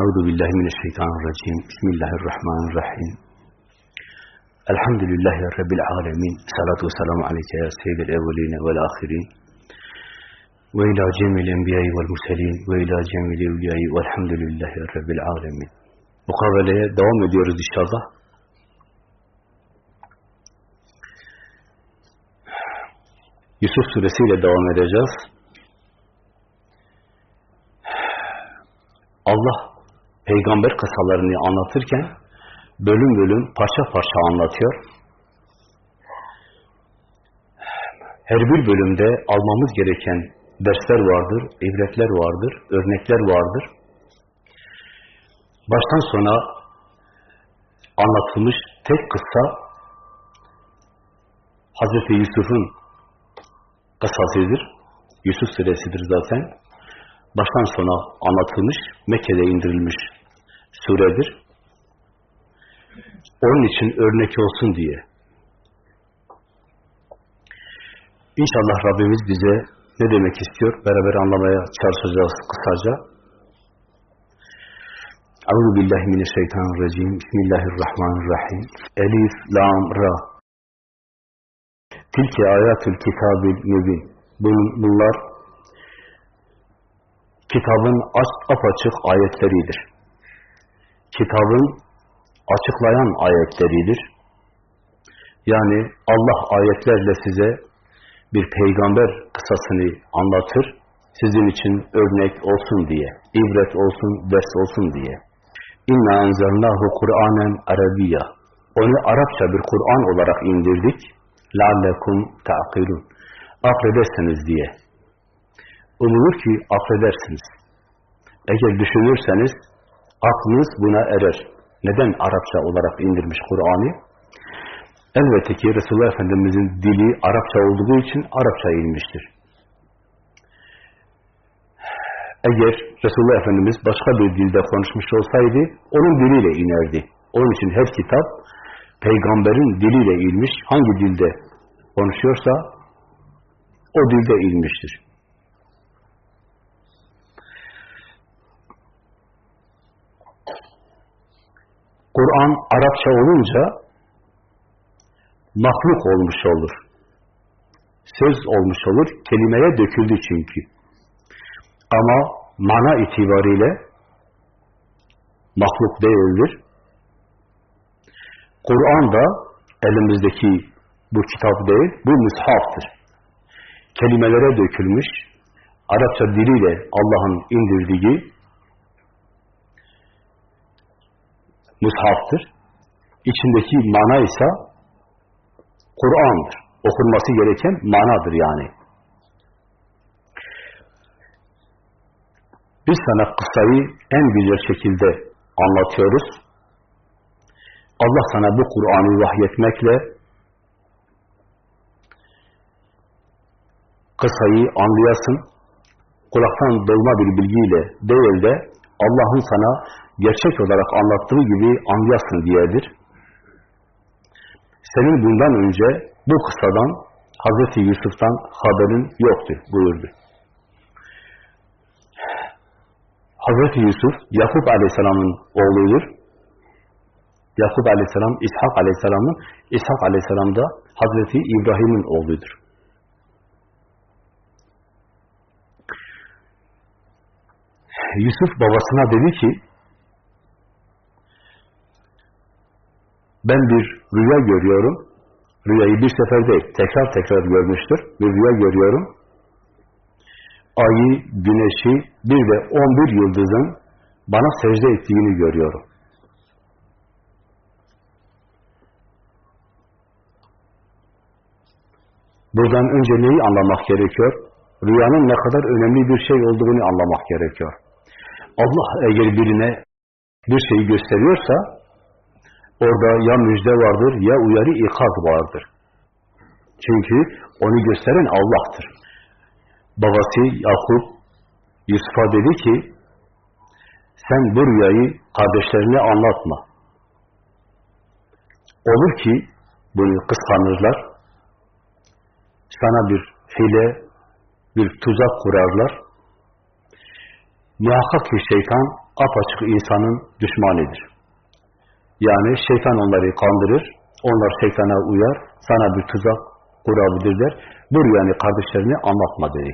Euzu billahi mineşşeytanirracim. Bismillahirrahmanirrahim. Elhamdülillahi rabbil alamin. Salatu vesselamu aleyke ya seyyidil evvelin ve'l ahirin. Ve ila cemil enbiya'i ve'l murselin ve ila cemil evliya'i ve'lhamdülillahi rabbil alamin. Mukabeleye devam ediyoruz inşallah. Yusuf suresiyle devam edeceğiz. Allah peygamber kısalarını anlatırken bölüm bölüm parça parça anlatıyor. Her bir bölümde almamız gereken dersler vardır, ibretler vardır, örnekler vardır. Baştan sona anlatılmış tek kıssa Hazreti Yusuf'un kıssasıdır. Yusuf suresidir zaten. Baştan sona anlatılmış, Mekke'de indirilmiş suredir. Onun için örnek olsun diye. İnşallah Rabbimiz bize ne demek istiyor? Beraber anlamaya çalışacağız kısaca. Euzu billahi mineşşeytanirracim. Bismillahirrahmanirrahim. Elif, lam, ra. Tilke ayatul kitabil mübin. Bunlar kitabın apaçık ayetleridir. Kitabın açıklayan ayetleridir. Yani Allah ayetlerle size bir peygamber kısasını anlatır, sizin için örnek olsun diye, ibret olsun, ders olsun diye. İnna enzelnahu Kur'anen Arabiya. Onu Arapça bir Kur'an olarak indirdik. Lallekum ta'kilun. Akredersiniz diye. Umulur ki akledersiniz. Eğer düşünürseniz aklınız buna erer. Neden Arapça olarak indirmiş Kur'an'ı? Elbette ki Resulullah Efendimiz'in dili Arapça olduğu için Arapça inmiştir. Eğer Resulullah Efendimiz başka bir dilde konuşmuş olsaydı, onun diliyle inerdi. Onun için her kitap peygamberin diliyle inmiş, hangi dilde konuşuyorsa o dilde inmiştir. Kur'an Arapça olunca mahluk olmuş olur. Söz olmuş olur, kelimeye döküldü çünkü. Ama mana itibariyle mahluk değildir. Kur'an da elimizdeki bu kitap değil, bu müshaftır. Kelimelere dökülmüş, Arapça diliyle Allah'ın indirdiği mushaftır. İçindeki mana ise Kur'an'dır. Okunması gereken manadır yani. Biz sana kıssayı en güzel şekilde anlatıyoruz. Allah sana bu Kur'an'ı vahyetmekle kıssayı anlayasın, kulaktan dolma bir bilgiyle değil de Allah'ın sana gerçek olarak anlattığı gibi anlayasın diyedir. Senin bundan önce bu kıssadan Hazreti Yusuf'tan haberin yoktu buyurdu. Hazreti Yusuf, Yakup Aleyhisselam'ın oğludur. Yakup Aleyhisselam, İshak Aleyhisselam'ın, İshak Aleyhisselam da Hazreti İbrahim'in oğludur. Yusuf babasına dedi ki, ben bir rüya görüyorum. Rüyayı bir sefer değil, tekrar tekrar görmüştür. Bir rüya görüyorum. Ayı, güneşi, bir de on bir yıldızın bana secde ettiğini görüyorum. Buradan önce neyi anlamak gerekiyor? Rüyanın ne kadar önemli bir şey olduğunu anlamak gerekiyor. Allah eğer birine bir şeyi gösteriyorsa orada ya müjde vardır ya uyarı ikaz vardır. Çünkü onu gösteren Allah'tır. Babası Yakup Yusuf'a dedi ki sen bu rüyayı kardeşlerine anlatma. Olur ki bunu kıskanırlar. Sana bir hile, bir tuzak kurarlar. Muhakkak ki şeytan apaçık insanın düşmanıdır. Yani şeytan onları kandırır, onlar şeytana uyar, sana bir tuzak kurabilirler. Bu rüyanı kardeşlerine anlatma dedi.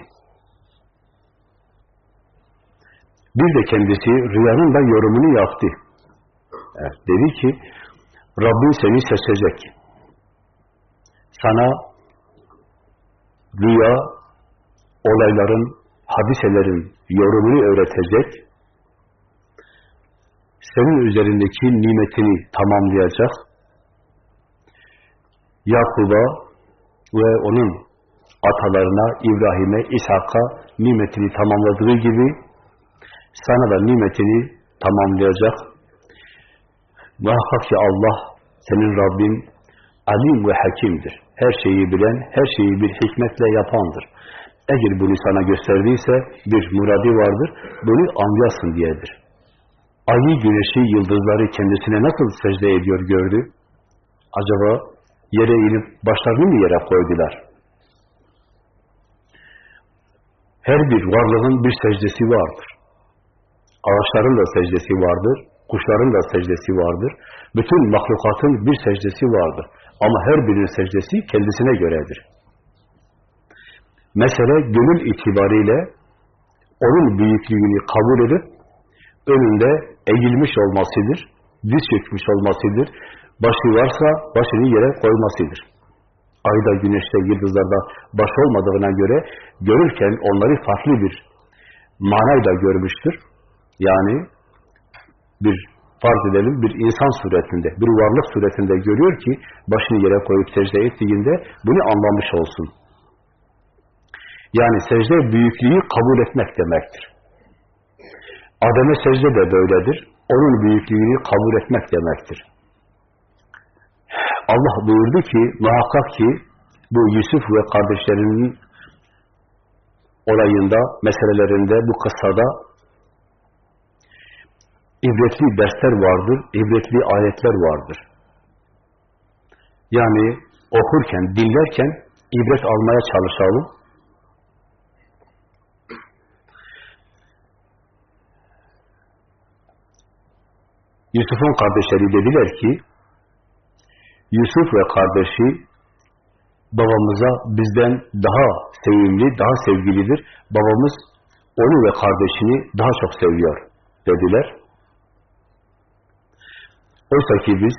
Bir de kendisi rüyanın da yorumunu yaptı. Evet, dedi ki, Rabbin seni seçecek. Sana rüya, olayların, hadiselerin yorumunu öğretecek, senin üzerindeki nimetini tamamlayacak, Yakub'a ve onun atalarına, İbrahim'e, İshak'a nimetini tamamladığı gibi sana da nimetini tamamlayacak. Muhakkak ki Allah, senin Rabbin alim ve hakimdir. Her şeyi bilen, her şeyi bir hikmetle yapandır. Eğer bunu sana gösterdiyse bir muradi vardır, bunu anlayasın diyedir. Ayı, güneşi, yıldızları kendisine nasıl secde ediyor gördü? Acaba yere inip başlarını mı yere koydular? Her bir varlığın bir secdesi vardır. Ağaçların da secdesi vardır, kuşların da secdesi vardır. Bütün mahlukatın bir secdesi vardır. Ama her birinin secdesi kendisine göredir. Mesele gönül itibariyle onun büyüklüğünü kabul edip önünde eğilmiş olmasıdır, diz çökmüş olmasıdır, başı varsa başını yere koymasıdır. Ayda, güneşte, yıldızlarda baş olmadığına göre görürken onları farklı bir manayla görmüştür. Yani bir farz edelim bir insan suretinde, bir varlık suretinde görüyor ki başını yere koyup secde ettiğinde bunu anlamış olsun. Yani secde büyüklüğü kabul etmek demektir. Adem'e secde de böyledir. Onun büyüklüğünü kabul etmek demektir. Allah buyurdu ki, muhakkak ki bu Yusuf ve kardeşlerinin olayında, meselelerinde, bu kıssada ibretli dersler vardır, ibretli ayetler vardır. Yani okurken, dinlerken ibret almaya çalışalım. Yusuf'un kardeşleri dediler ki, Yusuf ve kardeşi babamıza bizden daha sevimli, daha sevgilidir. Babamız onu ve kardeşini daha çok seviyor dediler. Oysa ki biz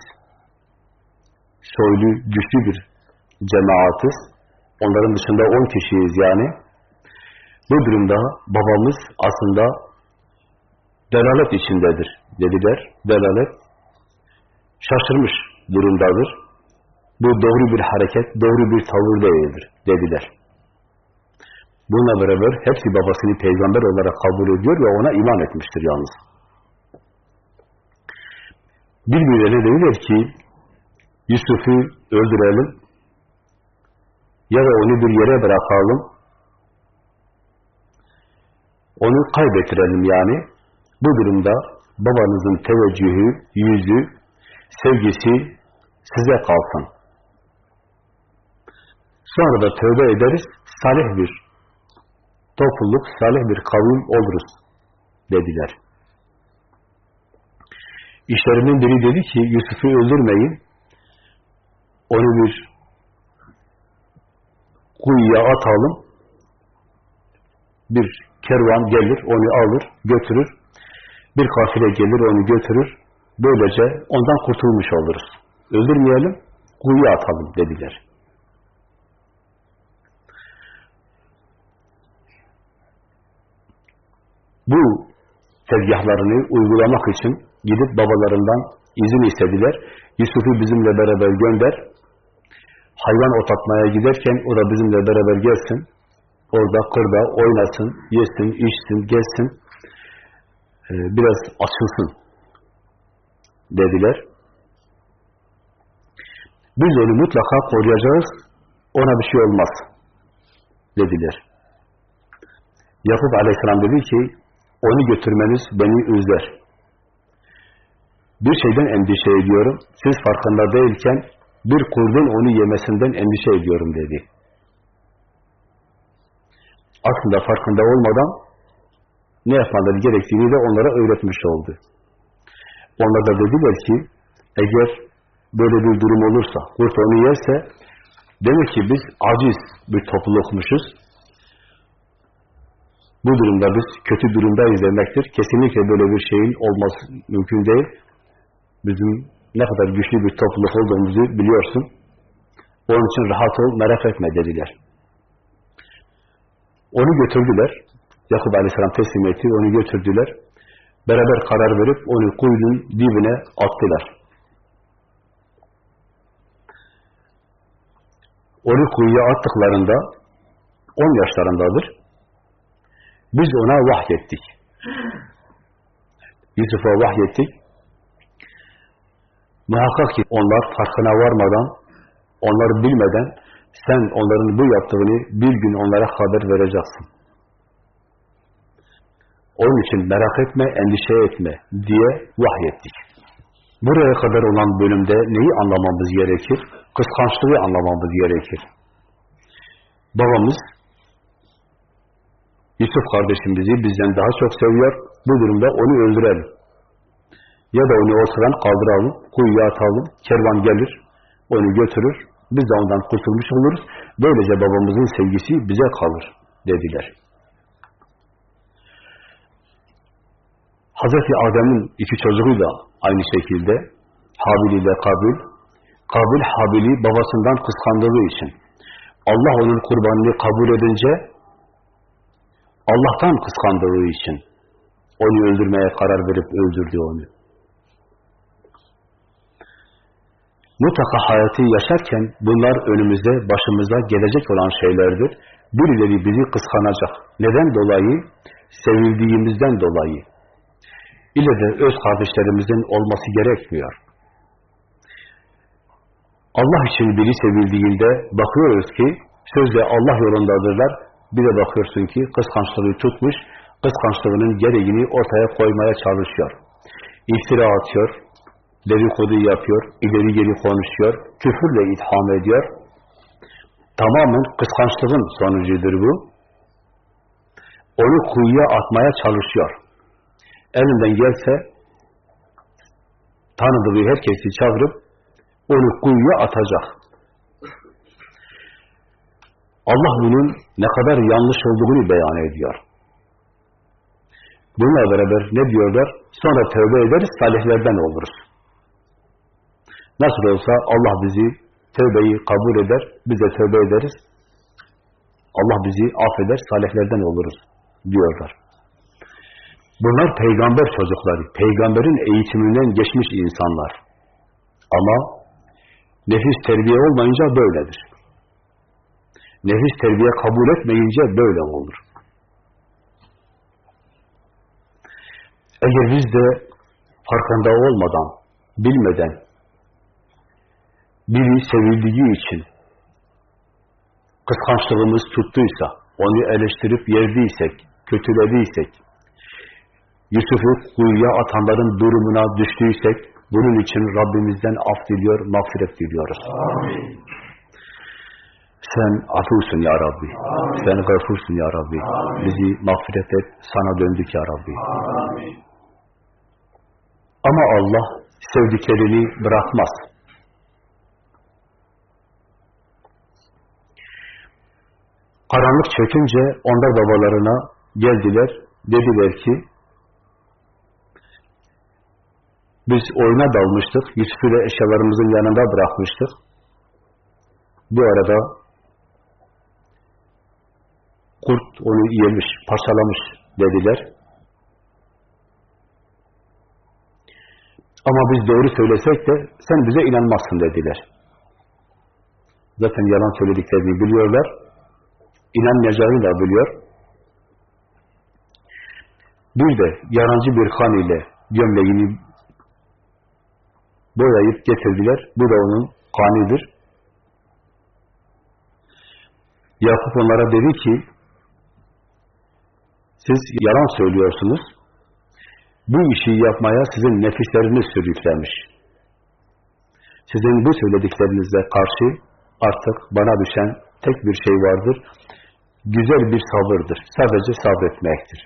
soylu, güçlü bir cemaatiz. Onların dışında on kişiyiz yani. Bu durumda babamız aslında delalet içindedir dediler. Delalet şaşırmış durumdadır. Bu doğru bir hareket, doğru bir tavır değildir dediler. Bununla beraber hepsi babasını peygamber olarak kabul ediyor ve ona iman etmiştir yalnız. Birbirlerine dediler ki Yusuf'u öldürelim ya da onu bir yere bırakalım onu kaybettirelim yani. Bu durumda babanızın teveccühü, yüzü, sevgisi size kalsın. Sonra da tövbe ederiz, salih bir topluluk, salih bir kavim oluruz dediler. İşlerinden biri dedi ki, Yusuf'u öldürmeyin, onu bir kuyuya atalım, bir kervan gelir, onu alır, götürür, bir kafile gelir, onu götürür, böylece ondan kurtulmuş oluruz. Öldürmeyelim, kuyuya atalım dediler. Bu tezgahlarını uygulamak için gidip babalarından izin istediler. Yusuf'u bizimle beraber gönder. Hayvan otatmaya giderken o da bizimle beraber gelsin. Orada kırda oynasın, yesin, içsin, gezsin. Ee, biraz açılsın dediler. Biz onu mutlaka koruyacağız. Ona bir şey olmaz dediler. Yakup aleyhisselam dedi ki onu götürmeniz beni üzler. Bir şeyden endişe ediyorum. Siz farkında değilken bir kurdun onu yemesinden endişe ediyorum dedi. Aslında farkında olmadan ne yapmaları gerektiğini de onlara öğretmiş oldu. Onlar da dediler ki, eğer böyle bir durum olursa, kurt onu yerse, demek ki biz aciz bir toplulukmuşuz. Bu durumda biz kötü durumdayız demektir. Kesinlikle böyle bir şeyin olması mümkün değil. Bizim ne kadar güçlü bir topluluk olduğumuzu biliyorsun. Onun için rahat ol, merak etme dediler. Onu götürdüler. Yakup Aleyhisselam teslim etti, onu götürdüler. Beraber karar verip onu kuyunun dibine attılar. Onu kuyuya attıklarında 10 yaşlarındadır. Biz ona vahyettik. Yusuf'a vahyettik. Muhakkak ki onlar farkına varmadan, onlar bilmeden sen onların bu yaptığını bir gün onlara haber vereceksin. Onun için merak etme, endişe etme diye vahyettik. Buraya kadar olan bölümde neyi anlamamız gerekir? Kıskançlığı anlamamız gerekir. Babamız Yusuf kardeşimizi bizden daha çok seviyor. Bu durumda onu öldürelim. Ya da onu ortadan kaldıralım, kuyuya atalım, kervan gelir, onu götürür, biz de ondan kurtulmuş oluruz. Böylece babamızın sevgisi bize kalır dediler. Hazreti Adem'in iki çocuğu da aynı şekilde Habil ile Kabil. Kabil Habil'i babasından kıskandığı için Allah onun kurbanını kabul edince Allah'tan kıskandığı için onu öldürmeye karar verip öldürdü onu. Mutlaka hayatı yaşarken bunlar önümüzde, başımıza gelecek olan şeylerdir. Birileri bizi kıskanacak. Neden dolayı? Sevildiğimizden dolayı. İle de öz kardeşlerimizin olması gerekmiyor. Allah için biri sevildiğinde bakıyoruz ki sözde Allah yolundadırlar. Bir de bakıyorsun ki kıskançlığı tutmuş, kıskançlığının gereğini ortaya koymaya çalışıyor. İftira atıyor, dedikodu yapıyor, ileri geri konuşuyor, küfürle itham ediyor. Tamamen kıskançlığın sonucudur bu. Onu kuyuya atmaya çalışıyor. Elinden gelse tanıdığı herkesi çağırıp onu kuyuya atacak. Allah bunun ne kadar yanlış olduğunu beyan ediyor. Bununla beraber ne diyorlar? Sonra tövbe ederiz, salihlerden oluruz. Nasıl olsa Allah bizi tövbeyi kabul eder, biz de tövbe ederiz. Allah bizi affeder, salihlerden oluruz diyorlar. Bunlar peygamber çocukları, peygamberin eğitiminden geçmiş insanlar. Ama nefis terbiye olmayınca böyledir. Nefis terbiye kabul etmeyince böyle olur. Eğer biz de farkında olmadan, bilmeden, biri sevildiği için kıskançlığımız tuttuysa, onu eleştirip yerdiysek, kötülediysek, Yusuf'u kuyuya atanların durumuna düştüysek, bunun için Rabbimizden af diliyor, mağfiret diliyoruz. Amin. Sen afursun ya Rabbi. Amin. Sen gafursun ya Rabbi. Amin. Bizi mağfiret et, sana döndük ya Rabbi. Amin. Ama Allah sevdiklerini bırakmaz. Karanlık çökünce onlar babalarına geldiler, dediler ki, biz oyuna dalmıştık, Yusuf'u da eşyalarımızın yanında bırakmıştık. Bu arada kurt onu yemiş, parçalamış dediler. Ama biz doğru söylesek de sen bize inanmazsın dediler. Zaten yalan söylediklerini biliyorlar. İnanmayacağını da biliyor. Bir de yalancı bir kan ile gömleğini boyayıp getirdiler. Bu da onun kanidir. Yakup onlara dedi ki siz yalan söylüyorsunuz. Bu işi yapmaya sizin nefisleriniz sürüklemiş. Sizin bu söylediklerinize karşı artık bana düşen tek bir şey vardır. Güzel bir sabırdır. Sadece sabretmektir.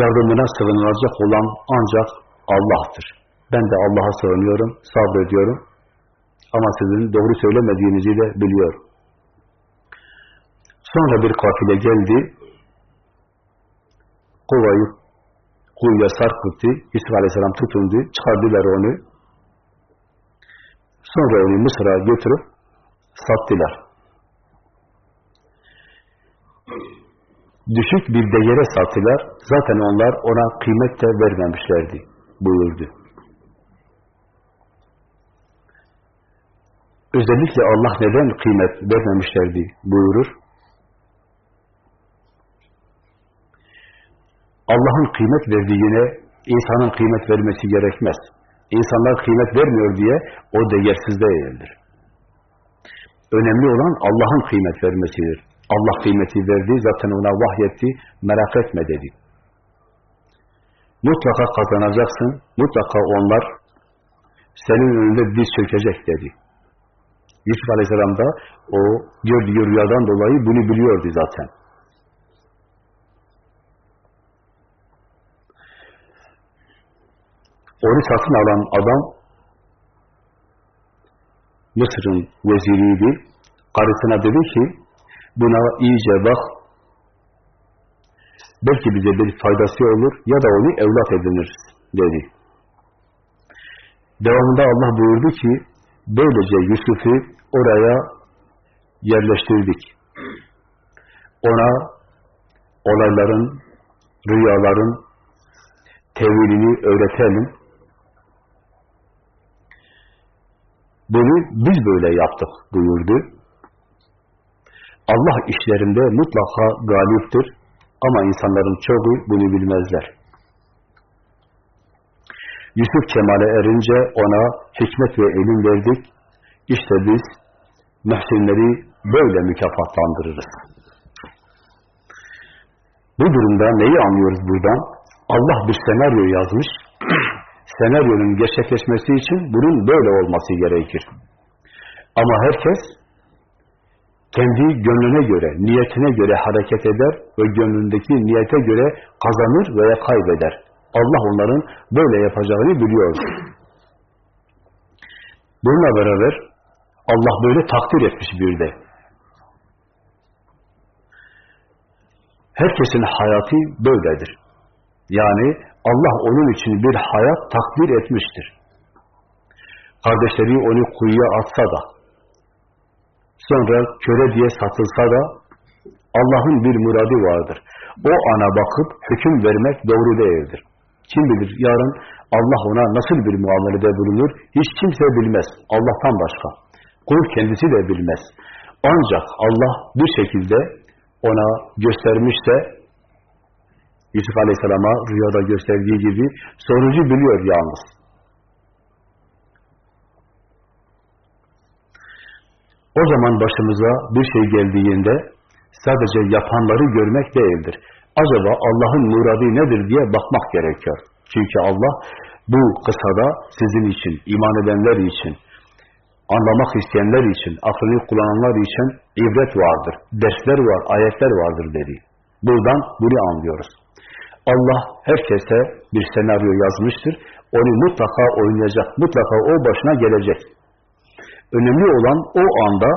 Yardımına sığınılacak olan ancak Allah'tır. Ben de Allah'a sığınıyorum, sabrediyorum. Ama sizin doğru söylemediğinizi de biliyorum. Sonra bir kafile geldi. Kovayı kuyuya sarkıttı. Yusuf Aleyhisselam tutundu. Çıkardılar onu. Sonra onu Mısır'a götürüp sattılar. Düşük bir değere sattılar. Zaten onlar ona kıymet de vermemişlerdi buyurdu. Özellikle Allah neden kıymet vermemişlerdi buyurur. Allah'ın kıymet verdiğine insanın kıymet vermesi gerekmez. İnsanlar kıymet vermiyor diye o değersiz değildir. Önemli olan Allah'ın kıymet vermesidir. Allah kıymeti verdi, zaten ona vahyetti, merak etme dedi. Mutlaka kazanacaksın, mutlaka onlar senin önünde diz çökecek dedi. Yusuf Aleyhisselam da o gördüğü rüyadan dolayı bunu biliyordu zaten. Onu satın alan adam Mısır'ın veziriydi. Karısına dedi ki buna iyice bak belki bize bir faydası olur ya da onu evlat ediniriz dedi. Devamında Allah buyurdu ki böylece Yusuf'u oraya yerleştirdik. Ona olayların, rüyaların tevilini öğretelim. Bunu biz böyle yaptık buyurdu. Allah işlerinde mutlaka galiptir ama insanların çoğu bunu bilmezler. Yusuf kemale erince ona hikmet ve ilim verdik. İşte biz mühsinleri böyle mükafatlandırırız. Bu durumda neyi anlıyoruz buradan? Allah bir senaryo yazmış senaryonun gerçekleşmesi için bunun böyle olması gerekir. Ama herkes kendi gönlüne göre, niyetine göre hareket eder ve gönlündeki niyete göre kazanır veya kaybeder. Allah onların böyle yapacağını biliyor. Bununla beraber Allah böyle takdir etmiş bir de. Herkesin hayatı böyledir. Yani Allah onun için bir hayat takdir etmiştir. Kardeşleri onu kuyuya atsa da, sonra köre diye satılsa da, Allah'ın bir muradı vardır. O ana bakıp hüküm vermek doğru değildir. Kim bilir yarın Allah ona nasıl bir muamelede bulunur, hiç kimse bilmez. Allah'tan başka. Kul kendisi de bilmez. Ancak Allah bir şekilde ona göstermişse, Yusuf Aleyhisselam'a rüyada gösterdiği gibi sonucu biliyor yalnız. O zaman başımıza bir şey geldiğinde sadece yapanları görmek değildir. Acaba Allah'ın muradı nedir diye bakmak gerekiyor. Çünkü Allah bu kısada sizin için, iman edenler için, anlamak isteyenler için, aklını kullananlar için ibret vardır, dersler var, ayetler vardır dedi. Buradan bunu anlıyoruz. Allah herkese bir senaryo yazmıştır. Onu mutlaka oynayacak, mutlaka o başına gelecek. Önemli olan o anda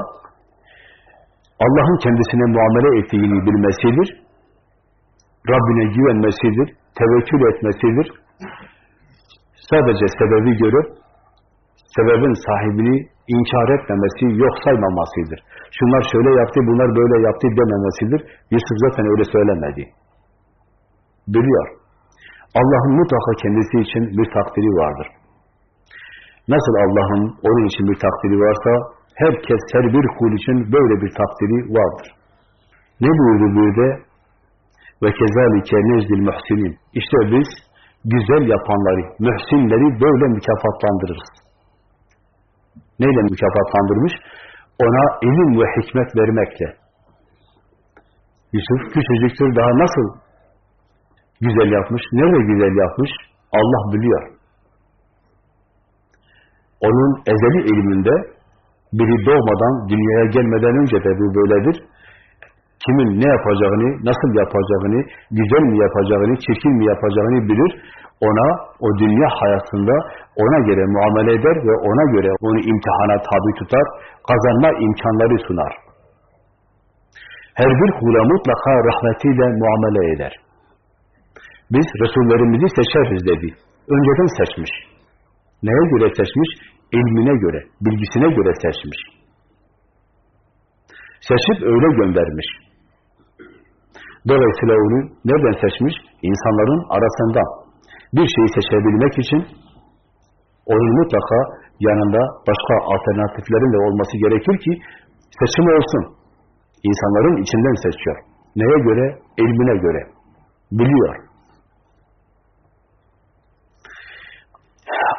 Allah'ın kendisine muamele ettiğini bilmesidir. Rabbine güvenmesidir, tevekkül etmesidir. Sadece sebebi görüp, sebebin sahibini inkar etmemesi, yok saymamasıdır. Şunlar şöyle yaptı, bunlar böyle yaptı dememesidir. Yusuf zaten öyle söylemedi biliyor. Allah'ın mutlaka kendisi için bir takdiri vardır. Nasıl Allah'ın onun için bir takdiri varsa, herkes, her bir kul için böyle bir takdiri vardır. Ne buyurdu burada? Ve kezalike nezdil muhsinin. İşte biz güzel yapanları, mühsinleri böyle mükafatlandırırız. Neyle mükafatlandırmış? Ona ilim ve hikmet vermekle. Yusuf küçücüktür, daha nasıl güzel yapmış. Nerede güzel yapmış? Allah biliyor. Onun ezeli ilminde biri doğmadan, dünyaya gelmeden önce de bu böyledir. kimin ne yapacağını, nasıl yapacağını, güzel mi yapacağını, çirkin mi yapacağını bilir. Ona, o dünya hayatında ona göre muamele eder ve ona göre onu imtihana tabi tutar, kazanma imkanları sunar. Her bir kula mutlaka rahmetiyle muamele eder. Biz Resullerimizi seçeriz dedi. Önceden seçmiş. Neye göre seçmiş? İlmine göre, bilgisine göre seçmiş. Seçip öyle göndermiş. Dolayısıyla onu nereden seçmiş? İnsanların arasından. Bir şeyi seçebilmek için onun mutlaka yanında başka alternatiflerin de olması gerekir ki seçim olsun. İnsanların içinden seçiyor. Neye göre? İlmine göre. Biliyor.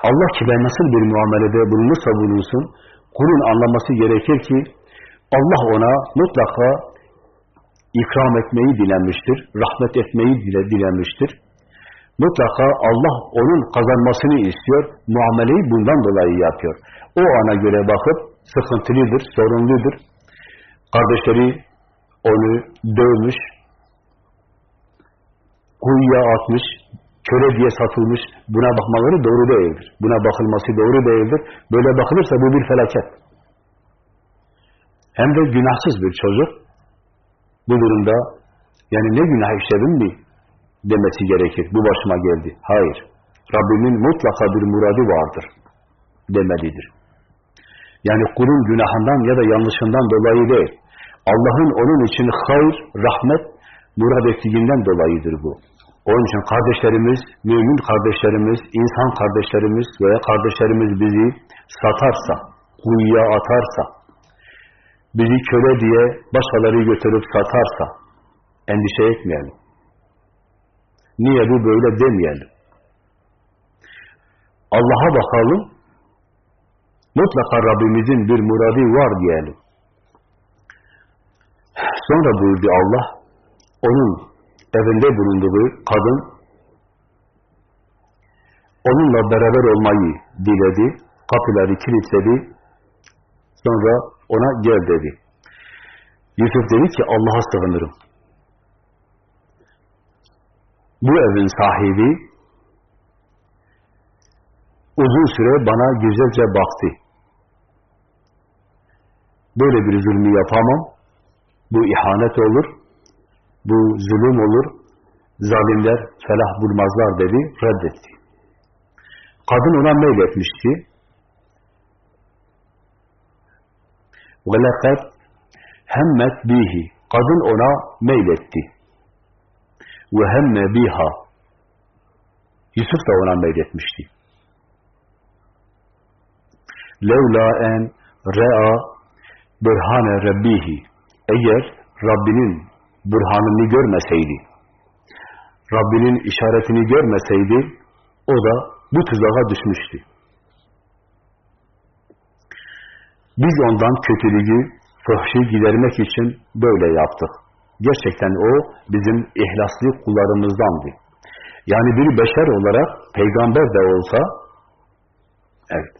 Allah kime nasıl bir muamelede bulunursa bulunsun, kulun anlaması gerekir ki Allah ona mutlaka ikram etmeyi dilenmiştir, rahmet etmeyi dile, dilenmiştir. Mutlaka Allah onun kazanmasını istiyor, muameleyi bundan dolayı yapıyor. O ana göre bakıp sıkıntılıdır, sorunludur. Kardeşleri onu dövmüş, kuyuya atmış, köle diye satılmış, buna bakmaları doğru değildir. Buna bakılması doğru değildir. Böyle bakılırsa bu bir felaket. Hem de günahsız bir çocuk. Bu durumda yani ne günah işledim mi demesi gerekir. Bu başıma geldi. Hayır. Rabbimin mutlaka bir muradı vardır demelidir. Yani kulun günahından ya da yanlışından dolayı değil. Allah'ın onun için hayır, rahmet, murad ettiğinden dolayıdır bu. Onun için kardeşlerimiz, mümin kardeşlerimiz, insan kardeşlerimiz veya kardeşlerimiz bizi satarsa, kuyuya atarsa, bizi köle diye başkaları götürüp satarsa, endişe etmeyelim. Niye bu böyle demeyelim. Allah'a bakalım, mutlaka Rabbimizin bir muradı var diyelim. Sonra buyurdu Allah, onun evinde bulunduğu kadın onunla beraber olmayı diledi, kapıları kilitledi, sonra ona gel dedi. Yusuf dedi ki Allah'a sığınırım. Bu evin sahibi uzun süre bana güzelce baktı. Böyle bir zulmü yapamam. Bu ihanet olur bu zulüm olur, zalimler felah bulmazlar dedi, reddetti. Kadın ona meyletmişti. وَلَقَدْ hemmet bihi. Kadın ona meyletti. وَهَمَّ biha. Yusuf da ona meyletmişti. لَوْلَا en rea burhane rabbihi. Eğer Rabbinin burhanını görmeseydi, Rabbinin işaretini görmeseydi, o da bu tuzağa düşmüştü. Biz ondan kötülüğü, fuhşi gidermek için böyle yaptık. Gerçekten o bizim ihlaslı kullarımızdandı. Yani bir beşer olarak peygamber de olsa evet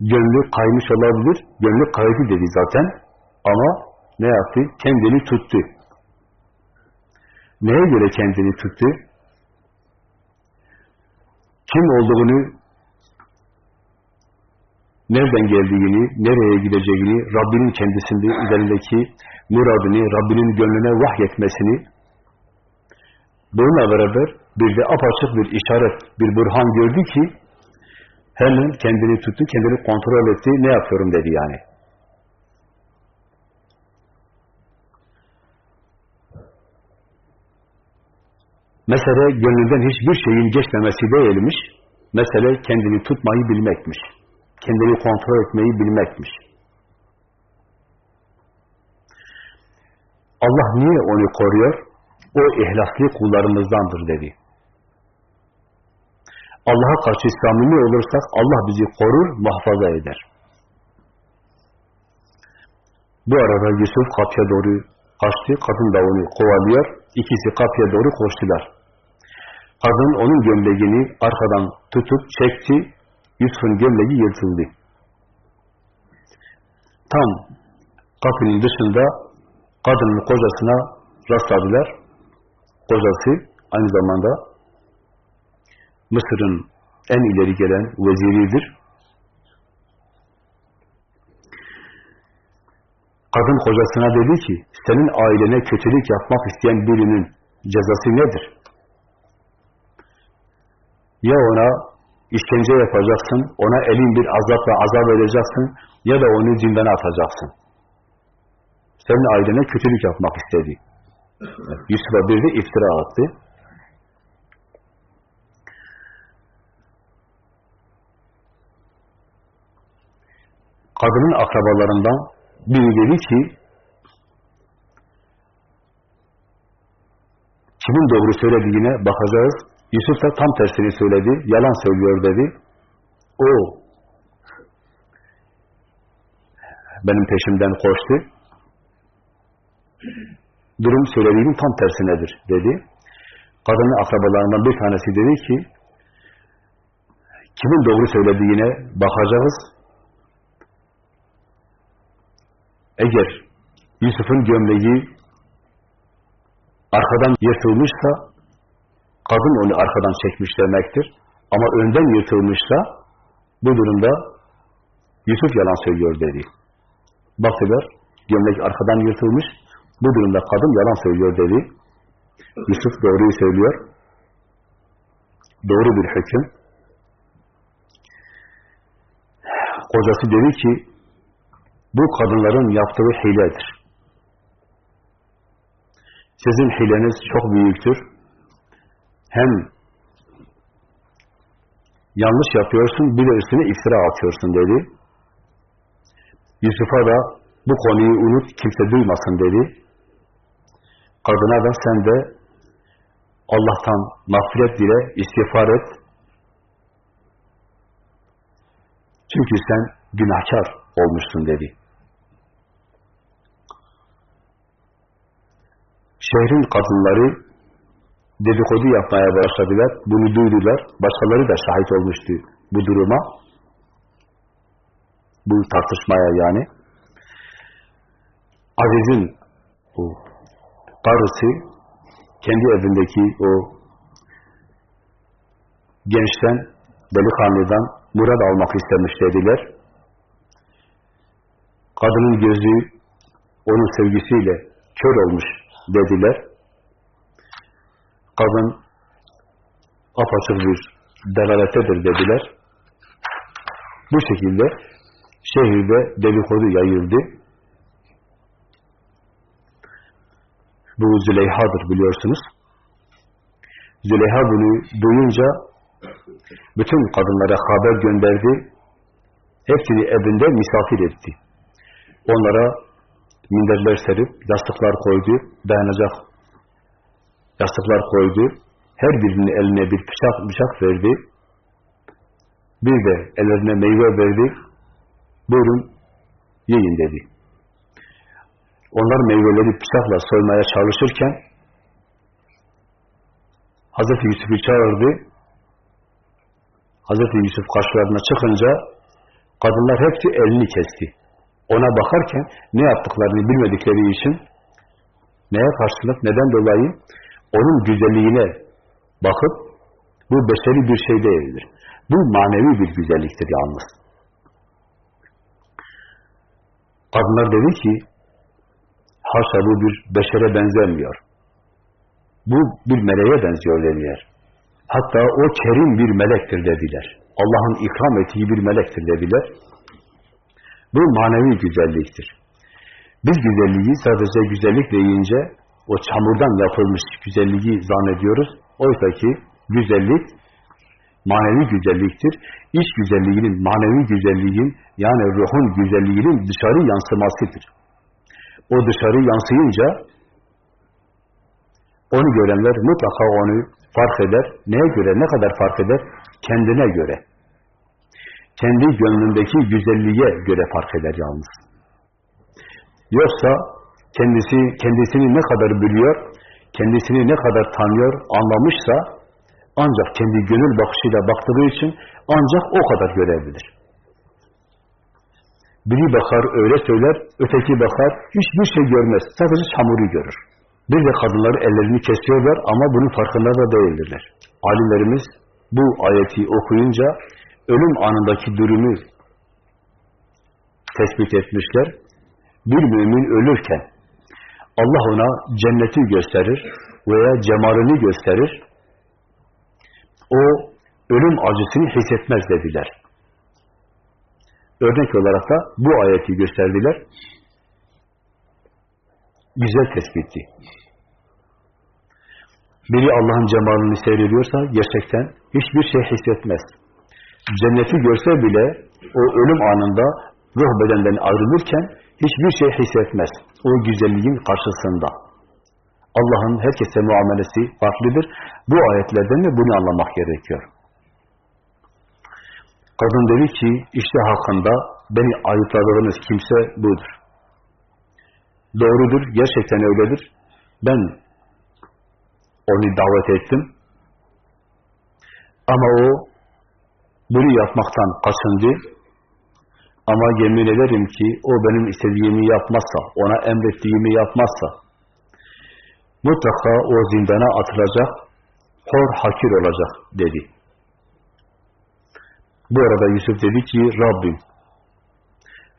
gönlü kaymış olabilir. Gönlü kaydı dedi zaten. Ama ne yaptı? Kendini tuttu. Neye göre kendini tuttu? Kim olduğunu, nereden geldiğini, nereye gideceğini, Rabbinin kendisinde üzerindeki muradını, Rabbinin gönlüne vahyetmesini, bununla beraber bir de apaçık bir işaret, bir burhan gördü ki, hemen kendini tuttu, kendini kontrol etti, ne yapıyorum dedi yani. Mesele gönlünden hiçbir şeyin geçmemesi değilmiş. Mesele kendini tutmayı bilmekmiş. Kendini kontrol etmeyi bilmekmiş. Allah niye onu koruyor? O ihlaslı kullarımızdandır dedi. Allah'a karşı samimi olursak Allah bizi korur, muhafaza eder. Bu arada Yusuf kapıya doğru kaçtı, kadın da onu kovalıyor. İkisi kapıya doğru koştular. Kadın onun gömleğini arkadan tutup çekti. Yusuf'un gömleği yırtıldı. Tam kapının dışında kadının kocasına rastladılar. Kocası aynı zamanda Mısır'ın en ileri gelen veziridir. Kadın kocasına dedi ki, senin ailene kötülük yapmak isteyen birinin cezası nedir? Ya ona işkence yapacaksın, ona elin bir azapla azap edeceksin ya da onu zindana atacaksın. Senin ailene kötülük yapmak istedi. Yusuf'a bir de iftira attı. Kadının akrabalarından biri dedi ki kimin doğru söylediğine bakacağız. Yusuf da tam tersini söyledi. Yalan söylüyor dedi. O benim peşimden koştu. Durum söylediğimin tam tersinedir dedi. Kadının akrabalarından bir tanesi dedi ki kimin doğru söylediğine bakacağız. Eğer Yusuf'un gömleği arkadan yırtılmışsa kadın onu arkadan çekmiş demektir. Ama önden yırtılmışsa bu durumda Yusuf yalan söylüyor dedi. Baktılar gömlek arkadan yırtılmış bu durumda kadın yalan söylüyor dedi. Yusuf doğruyu söylüyor. Doğru bir hüküm. Kocası dedi ki bu kadınların yaptığı hiledir. Sizin hileniz çok büyüktür. Hem yanlış yapıyorsun, üstüne iftira atıyorsun dedi. Yusuf'a da bu konuyu unut, kimse duymasın dedi. Kadına da sen de Allah'tan mağfiret dile, istiğfar et. Çünkü sen günahkar olmuşsun dedi. Şehrin kadınları dedikodu yapmaya başladılar. Bunu duydular. Başkaları da şahit olmuştu bu duruma. Bu tartışmaya yani. Aziz'in bu karısı kendi evindeki o gençten, delikanlıdan murad almak istemiş dediler. Kadının gözü onun sevgisiyle kör olmuş dediler. Kadın apaçık bir delaletedir dediler. Bu şekilde şehirde dedikodu yayıldı. Bu Züleyha'dır biliyorsunuz. Züleyha bunu duyunca bütün kadınlara haber gönderdi. Hepsini evinde misafir etti. Onlara minderler serip, yastıklar koydu, dayanacak yastıklar koydu. Her birinin eline bir bıçak, bıçak verdi. Bir de ellerine meyve verdi. Buyurun, yiyin dedi. Onlar meyveleri bıçakla soymaya çalışırken Hazreti Yusuf'u çağırdı. Hazreti Yusuf karşılarına çıkınca kadınlar hepsi elini kesti ona bakarken ne yaptıklarını bilmedikleri için neye karşılık, neden dolayı onun güzelliğine bakıp bu beşeri bir şey değildir. Bu manevi bir güzelliktir yalnız. Kadınlar dedi ki haşa bu bir beşere benzemiyor. Bu bir meleğe benziyor dediler. Hatta o kerim bir melektir dediler. Allah'ın ikram ettiği bir melektir dediler. Bu manevi güzelliktir. Biz güzelliği sadece güzellik deyince o çamurdan yapılmış güzelliği zannediyoruz. Oysa ki güzellik manevi güzelliktir. İç güzelliğinin, manevi güzelliğin yani ruhun güzelliğinin dışarı yansımasıdır. O dışarı yansıyınca onu görenler mutlaka onu fark eder. Neye göre, ne kadar fark eder? Kendine göre kendi gönlündeki güzelliğe göre fark eder yalnız. Yoksa kendisi kendisini ne kadar biliyor, kendisini ne kadar tanıyor, anlamışsa ancak kendi gönül bakışıyla baktığı için ancak o kadar görebilir. Biri bakar öyle söyler, öteki bakar hiçbir şey görmez. Sadece çamuru görür. Bir de kadınlar ellerini kesiyorlar ama bunun farkında da değildirler. Alimlerimiz bu ayeti okuyunca ölüm anındaki durumu tespit etmişler. Bir mümin ölürken Allah ona cenneti gösterir veya cemalini gösterir. O ölüm acısını hissetmez dediler. Örnek olarak da bu ayeti gösterdiler. Güzel tespitti. Biri Allah'ın cemalini seyrediyorsa gerçekten hiçbir şey hissetmez. Cenneti görse bile o ölüm anında ruh bedenden ayrılırken hiçbir şey hissetmez. O güzelliğin karşısında. Allah'ın herkese muamelesi farklıdır. Bu ayetlerden de bunu anlamak gerekiyor. Kadın dedi ki, işte hakkında beni ayıpladığınız kimse budur. Doğrudur, gerçekten öyledir. Ben onu davet ettim. Ama o bunu yapmaktan kaçındı. Ama yemin ederim ki o benim istediğimi yapmazsa, ona emrettiğimi yapmazsa mutlaka o zindana atılacak, hor hakir olacak dedi. Bu arada Yusuf dedi ki Rabbim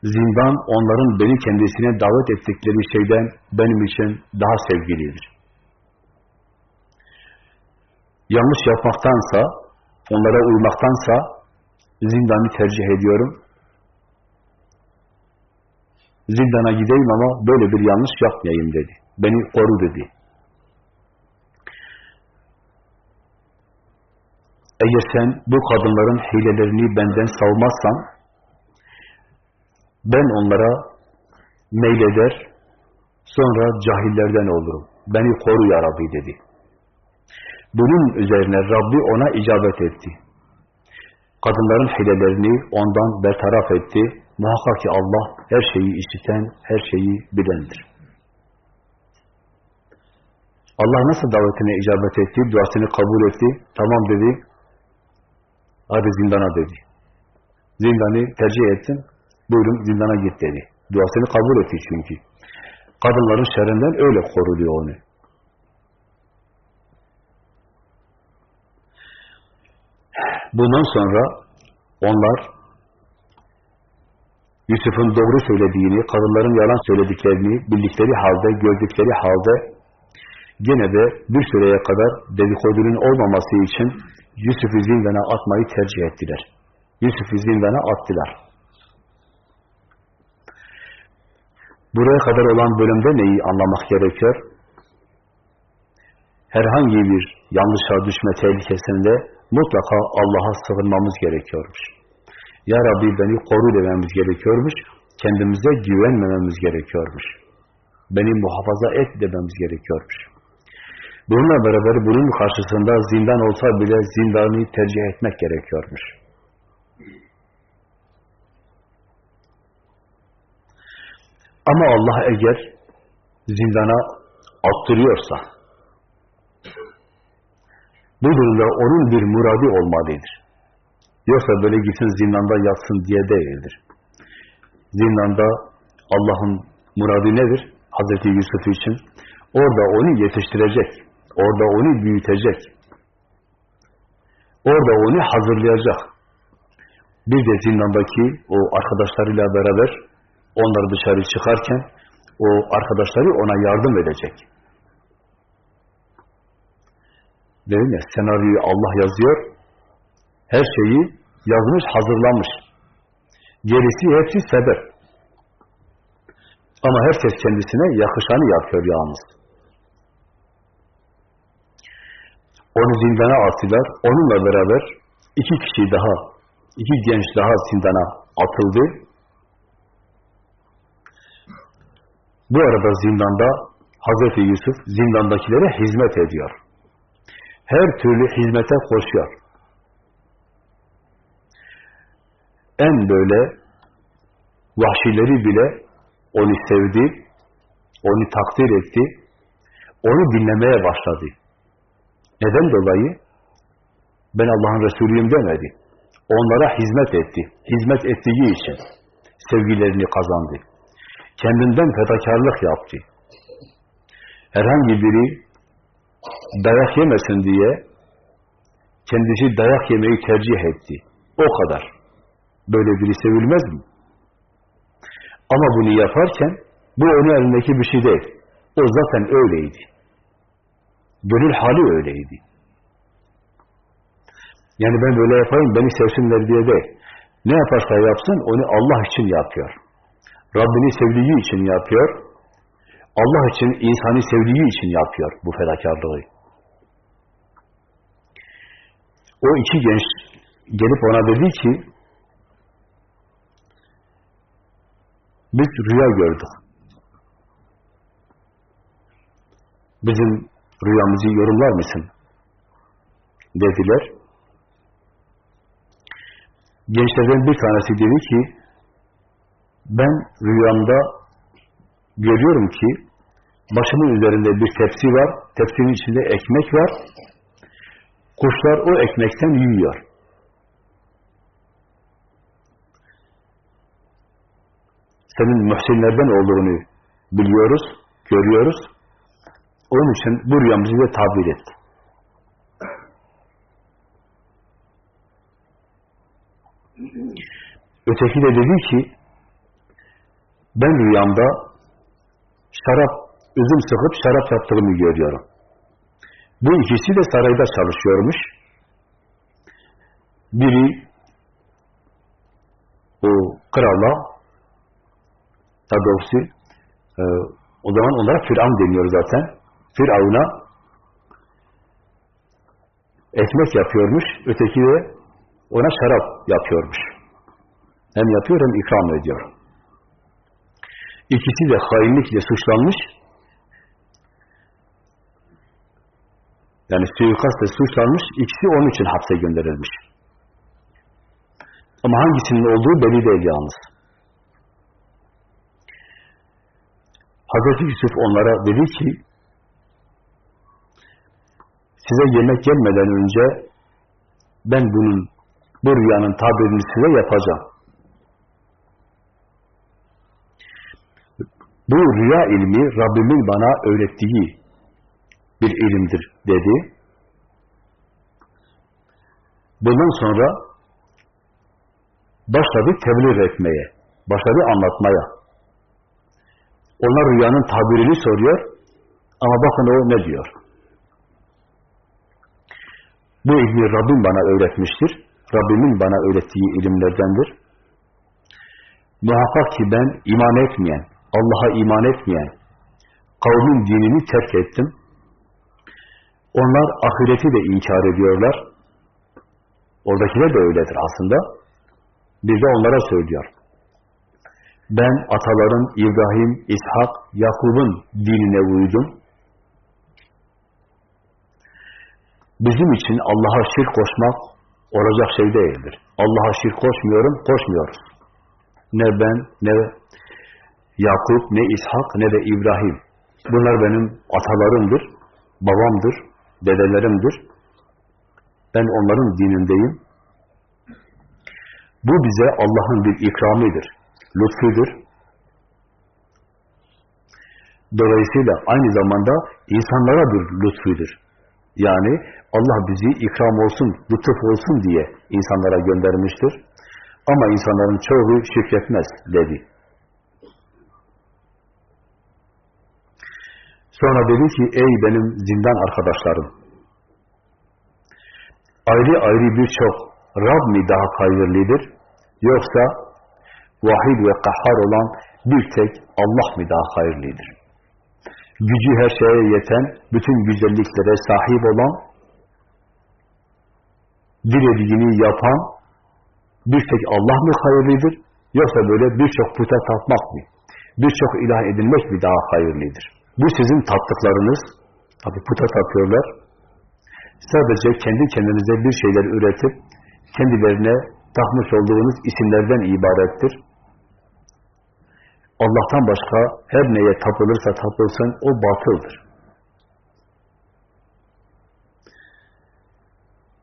zindan onların beni kendisine davet ettikleri şeyden benim için daha sevgilidir. Yanlış yapmaktansa, onlara uymaktansa zindanı tercih ediyorum. Zindana gideyim ama böyle bir yanlış yapmayayım dedi. Beni koru dedi. Eğer sen bu kadınların hilelerini benden savmazsan, ben onlara meyleder, sonra cahillerden olurum. Beni koru ya Rabbi dedi. Bunun üzerine Rabbi ona icabet etti. Kadınların hilelerini ondan bertaraf etti. Muhakkak ki Allah her şeyi işiten, her şeyi bilendir. Allah nasıl davetine icabet etti, duasını kabul etti. Tamam dedi, Hadi zindana dedi. Zindanı tercih ettin. Buyurun zindana git dedi. Duasını kabul etti çünkü. Kadınların şerrinden öyle koruluyor onu. Bundan sonra onlar Yusuf'un doğru söylediğini, kadınların yalan söylediklerini bildikleri halde, gördükleri halde gene de bir süreye kadar dedikodunun olmaması için Yusuf'u zindana atmayı tercih ettiler. Yusuf'u zindana attılar. Buraya kadar olan bölümde neyi anlamak gerekiyor? Herhangi bir yanlışa düşme tehlikesinde mutlaka Allah'a sığınmamız gerekiyormuş. Ya Rabbi beni koru dememiz gerekiyormuş. Kendimize güvenmememiz gerekiyormuş. Beni muhafaza et dememiz gerekiyormuş. Bununla beraber bunun karşısında zindan olsa bile zindanı tercih etmek gerekiyormuş. Ama Allah eğer zindana attırıyorsa, bu durumda onun bir muradı olmalıdır. Yoksa böyle gitsin zindanda yatsın diye değildir. Zindanda Allah'ın muradı nedir? Hazreti Yusuf için orada onu yetiştirecek, orada onu büyütecek, orada onu hazırlayacak. Bir de zindandaki o arkadaşlarıyla beraber onlar dışarı çıkarken o arkadaşları ona yardım edecek. Dedim ya, senaryoyu Allah yazıyor, her şeyi yazmış, hazırlamış. Gerisi hepsi sebep. Ama herkes kendisine yakışanı yapıyor yalnız. Onu zindana attılar. Onunla beraber iki kişi daha, iki genç daha zindana atıldı. Bu arada zindanda Hazreti Yusuf zindandakilere hizmet ediyor. Her türlü hizmete koşuyor. En böyle vahşileri bile onu sevdi, onu takdir etti, onu dinlemeye başladı. Neden dolayı? Ben Allah'ın Resulüyüm demedi. Onlara hizmet etti. Hizmet ettiği için. sevgilerini kazandı. Kendinden fedakarlık yaptı. Herhangi biri dayak yemesin diye kendisi dayak yemeyi tercih etti. O kadar. Böyle biri sevilmez mi? Ama bunu yaparken bu onun elindeki bir şey değil. O zaten öyleydi. Gönül hali öyleydi. Yani ben böyle yapayım, beni sevsinler diye değil. Ne yaparsa yapsın, onu Allah için yapıyor. Rabbini sevdiği için yapıyor. Allah için, insanı sevdiği için yapıyor bu fedakarlığı. O iki genç gelip ona dedi ki, biz rüya gördük. Bizim rüyamızı yorumlar mısın? Dediler. Gençlerden bir tanesi dedi ki, ben rüyamda görüyorum ki, başımın üzerinde bir tepsi var, tepsinin içinde ekmek var, kuşlar o ekmekten yiyor. Senin muhsinlerden olduğunu biliyoruz, görüyoruz. Onun için bu rüyamızı da tabir etti. Öteki de dedi ki, ben rüyamda şarap, üzüm sıkıp şarap yaptığımı görüyorum. Bu ikisi de sarayda çalışıyormuş. Biri o krala, daha doğrusu e, o zaman onlara Firavun deniyor zaten. Firavun'a ekmek yapıyormuş, öteki de ona şarap yapıyormuş. Hem yapıyor hem ikram ediyor. İkisi de hainlikle suçlanmış. Yani suikastle suçlanmış. İkisi onun için hapse gönderilmiş. Ama hangisinin olduğu belli değil yalnız. Hazreti Yusuf onlara dedi ki size yemek gelmeden önce ben bunun bu rüyanın tabirini size yapacağım. Bu rüya ilmi Rabbimin bana öğrettiği bir ilimdir dedi. Bundan sonra başladı tebliğ etmeye, başladı anlatmaya. Onlar rüyanın tabirini soruyor ama bakın o ne diyor. Bu ilmi Rabbim bana öğretmiştir. Rabbimin bana öğrettiği ilimlerdendir. Muhakkak ki ben iman etmeyen, Allah'a iman etmeyen kavmin dinini terk ettim. Onlar ahireti de inkar ediyorlar. Oradakiler de öyledir aslında. Bir de onlara söylüyor. Ben atalarım İbrahim, İshak, Yakub'un dinine uydum. Bizim için Allah'a şirk koşmak olacak şey değildir. Allah'a şirk koşmuyorum, koşmuyoruz. Ne ben, ne Yakup, ne İshak, ne de İbrahim. Bunlar benim atalarımdır, babamdır, dedelerimdir. Ben onların dinindeyim. Bu bize Allah'ın bir ikramidir, lütfudur. Dolayısıyla aynı zamanda insanlara bir lütfudur. Yani Allah bizi ikram olsun, lütuf olsun diye insanlara göndermiştir. Ama insanların çoğu şükretmez dedi. Sonra dedi ki, ey benim zindan arkadaşlarım, ayrı ayrı birçok Rab mi daha hayırlıdır, yoksa vahid ve kahhar olan bir tek Allah mı daha hayırlıdır? Gücü her şeye yeten, bütün güzelliklere sahip olan, dilediğini yapan bir tek Allah mı hayırlıdır, yoksa böyle birçok puta tapmak mı, birçok ilah edilmek mi daha hayırlıdır? Bu sizin tattıklarınız, tabi puta tapıyorlar, sadece kendi kendinize bir şeyler üretip, kendilerine takmış olduğunuz isimlerden ibarettir. Allah'tan başka her neye tapılırsa tapılsın, o batıldır.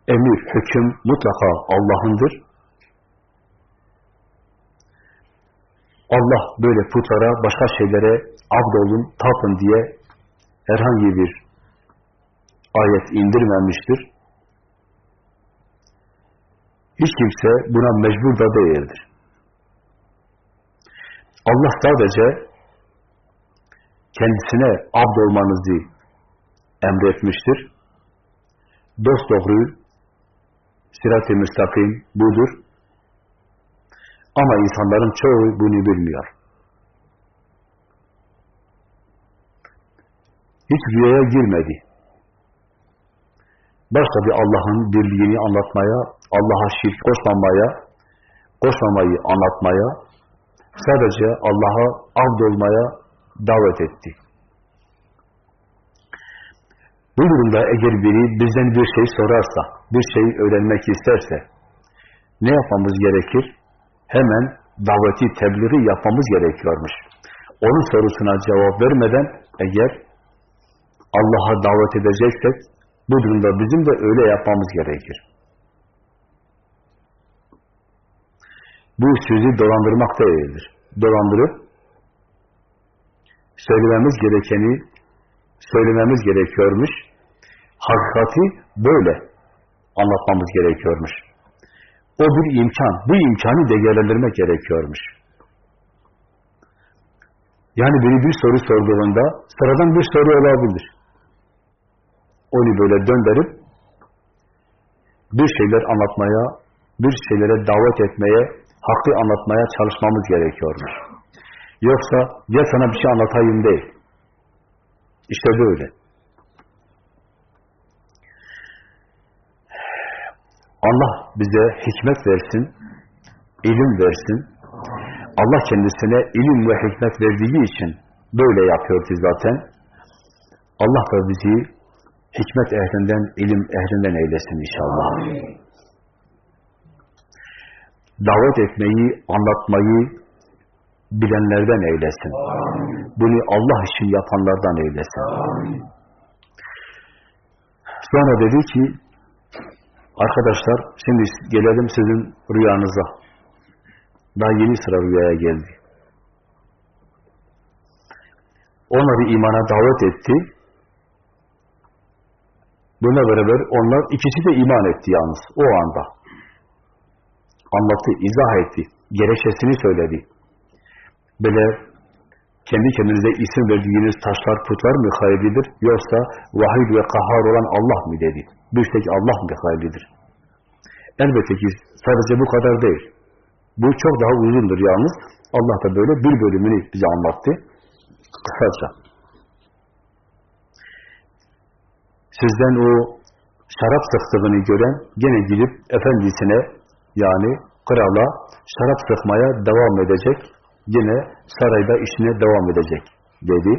Emir, hüküm mutlaka Allah'ındır. Allah böyle putlara, başka şeylere abdolun, tapın diye herhangi bir ayet indirmemiştir. Hiç kimse buna mecbur da değildir. Allah sadece kendisine abd olmanızı emretmiştir. Dost doğru, sirat-i müstakim budur. Ama insanların çoğu bunu bilmiyor. Hiç rüyaya girmedi. Başka bir Allah'ın birliğini anlatmaya, Allah'a şirk koşmamaya, koşmamayı anlatmaya, sadece Allah'a olmaya davet etti. Bu durumda eğer biri bizden bir şey sorarsa, bir şey öğrenmek isterse, ne yapmamız gerekir? Hemen daveti, tebliği yapmamız gerekiyormuş. Onun sorusuna cevap vermeden eğer Allah'a davet edeceksek, bu durumda bizim de öyle yapmamız gerekir. Bu sözü dolandırmak değildir. Dolandırıp, söylememiz gerekeni söylememiz gerekiyormuş. Hakikati böyle anlatmamız gerekiyormuş. O bir imkan. Bu imkanı değerlendirmek gerekiyormuş. Yani biri bir soru sorduğunda sıradan bir soru olabilir. Onu böyle döndürüp bir şeyler anlatmaya, bir şeylere davet etmeye, hakkı anlatmaya çalışmamız gerekiyormuş. Yoksa gel sana bir şey anlatayım değil. İşte böyle. Allah bize hikmet versin, ilim versin. Allah kendisine ilim ve hikmet verdiği için böyle yapıyordu zaten. Allah da bizi hikmet ehlinden, ilim ehlinden eylesin inşallah. Davet etmeyi, anlatmayı bilenlerden eylesin. Bunu Allah için yapanlardan eylesin. Sonra dedi ki, Arkadaşlar şimdi gelelim sizin rüyanıza. Daha yeni sıra rüyaya geldi. Onları imana davet etti. Buna beraber onlar ikisi de iman etti yalnız o anda. Anlattı, izah etti. Gerekçesini söyledi. Böyle kendi kendinize isim verdiğiniz taşlar, putlar mı hayırlıdır? Yoksa vahid ve kahhar olan Allah mı dedi? Bir tek Allah mı hayırlıdır? Elbette ki sadece bu kadar değil. Bu çok daha uzundur yalnız. Allah da böyle bir bölümünü bize anlattı. Kısaca. Sizden o şarap sıktığını gören gene gidip efendisine yani krala şarap sıkmaya devam edecek. Yine sarayda işine devam edecek dedi.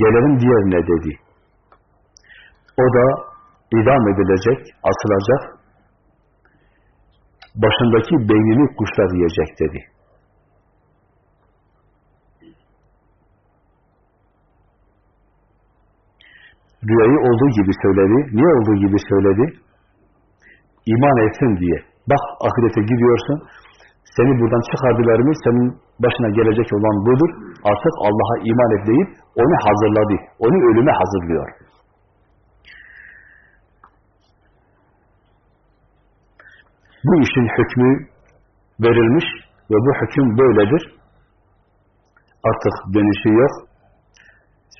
Gelelim diğerine dedi. O da idam edilecek, asılacak. Başındaki beynini kuşlar yiyecek dedi. Rüyayı olduğu gibi söyledi. Niye olduğu gibi söyledi? İman etsin diye. Bak ahirete gidiyorsun. Seni buradan çıkardılar mı? Senin başına gelecek olan budur. Artık Allah'a iman et deyip onu hazırladı. Onu ölüme hazırlıyor. Bu işin hükmü verilmiş ve bu hüküm böyledir. Artık dönüşü yok.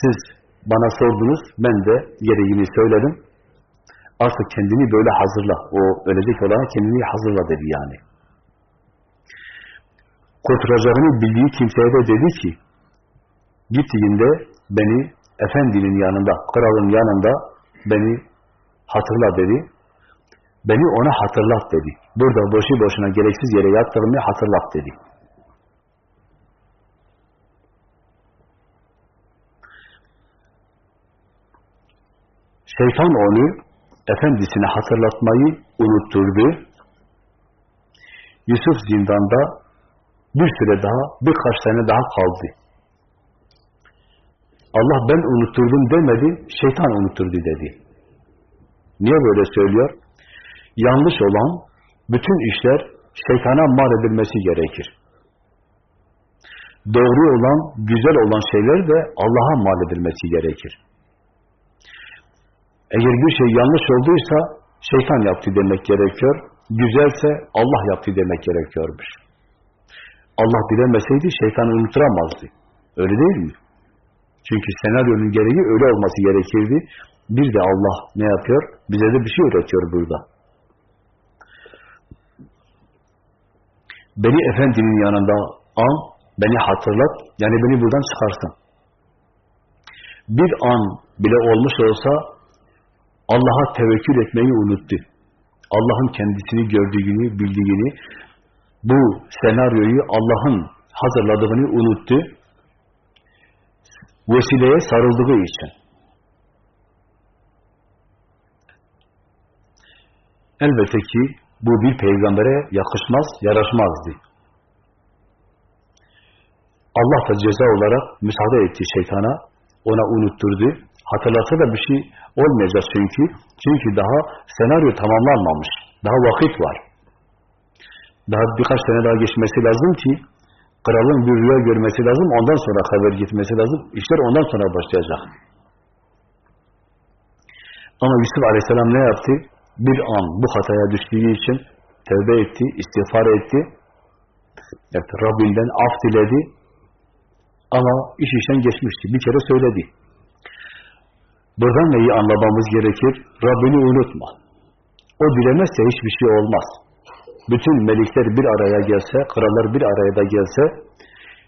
Siz bana sordunuz, ben de gereğini söyledim. Artık kendini böyle hazırla. O ölecek olan kendini hazırla dedi yani. Kurtulacağını bildiği kimseye de dedi ki, gittiğinde beni efendinin yanında, kralın yanında beni hatırla dedi. Beni ona hatırlat dedi. Burada boşu boşuna gereksiz yere yattığımı hatırlat dedi. Şeytan onu efendisine hatırlatmayı unutturdu. Yusuf zindanda bir süre daha, birkaç sene daha kaldı. Allah ben unutturdum demedi, şeytan unutturdu dedi. Niye böyle söylüyor? Yanlış olan bütün işler şeytana mal edilmesi gerekir. doğru olan, güzel olan şeyler de Allah'a mal edilmesi gerekir. Eğer bir şey yanlış olduysa şeytan yaptı demek gerekiyor. Güzelse Allah yaptı demek gerekiyormuş. Allah bilemeseydi şeytan unuturamazdı. Öyle değil mi? Çünkü senaryonun gereği öyle olması gerekirdi. Bir de Allah ne yapıyor? Bize de bir şey öğretiyor burada. Beni efendinin yanında an, beni hatırlat, yani beni buradan çıkarsın. Bir an bile olmuş olsa Allah'a tevekkül etmeyi unuttu. Allah'ın kendisini gördüğünü, bildiğini, bu senaryoyu Allah'ın hazırladığını unuttu. Vesileye sarıldığı için. Elbette ki bu bir peygambere yakışmaz, yaraşmazdı. Allah da ceza olarak müsaade etti şeytana, ona unutturdu. Hatırlatsa da bir şey olmayacak çünkü. Çünkü daha senaryo tamamlanmamış. Daha vakit var. Daha birkaç sene daha geçmesi lazım ki kralın bir rüya görmesi lazım, ondan sonra haber gitmesi lazım. İşler ondan sonra başlayacak. Ama Yusuf Aleyhisselam ne yaptı? Bir an bu hataya düştüğü için tevbe etti, istiğfar etti. Evet, Rabbinden af diledi. Ama iş işten geçmişti. Bir kere söyledi. Buradan neyi anlamamız gerekir? Rabbini unutma. O dilemezse hiçbir şey olmaz. Bütün melikler bir araya gelse, krallar bir araya da gelse,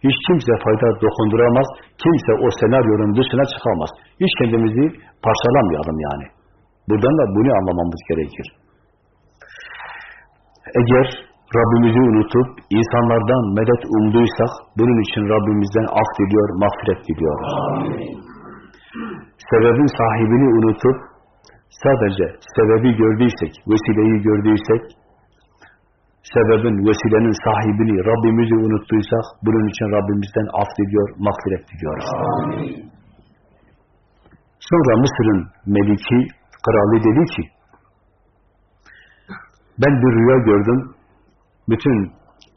hiç kimse fayda dokunduramaz, kimse o senaryonun dışına çıkamaz. Hiç kendimizi parçalamayalım yani. Buradan da bunu anlamamız gerekir. Eğer Rabbimizi unutup insanlardan medet umduysak, bunun için Rabbimizden af diliyor, mağfiret diliyoruz. Sebebin sahibini unutup, sadece sebebi gördüysek, vesileyi gördüysek, sebebin, vesilenin sahibini, Rabbimizi unuttuysak, bunun için Rabbimizden af diliyor, mağfiret diliyoruz. Sonra Mısır'ın meliki, kralı dedi ki, ben bir rüya gördüm, bütün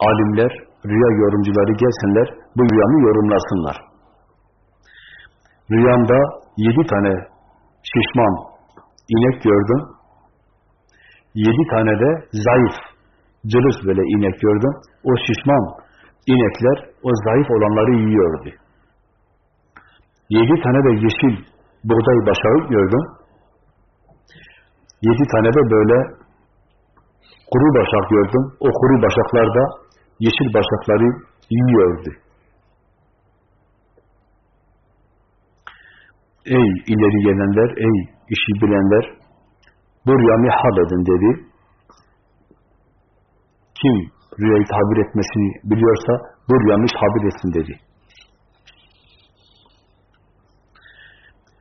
alimler, rüya yorumcuları gelsinler, bu rüyamı yorumlasınlar. Rüyamda yedi tane şişman inek gördüm, yedi tane de zayıf, cılız böyle inek gördüm. O şişman inekler, o zayıf olanları yiyordu. Yedi tane de yeşil buğday başağı gördüm. Yedi tane de böyle kuru başak gördüm. O kuru başaklar da yeşil başakları yiyordu. Ey ileri gelenler, ey işi bilenler, bu rüyamı hal edin dedi. Kim rüyayı tabir etmesini biliyorsa bu rüyamı tabir etsin dedi.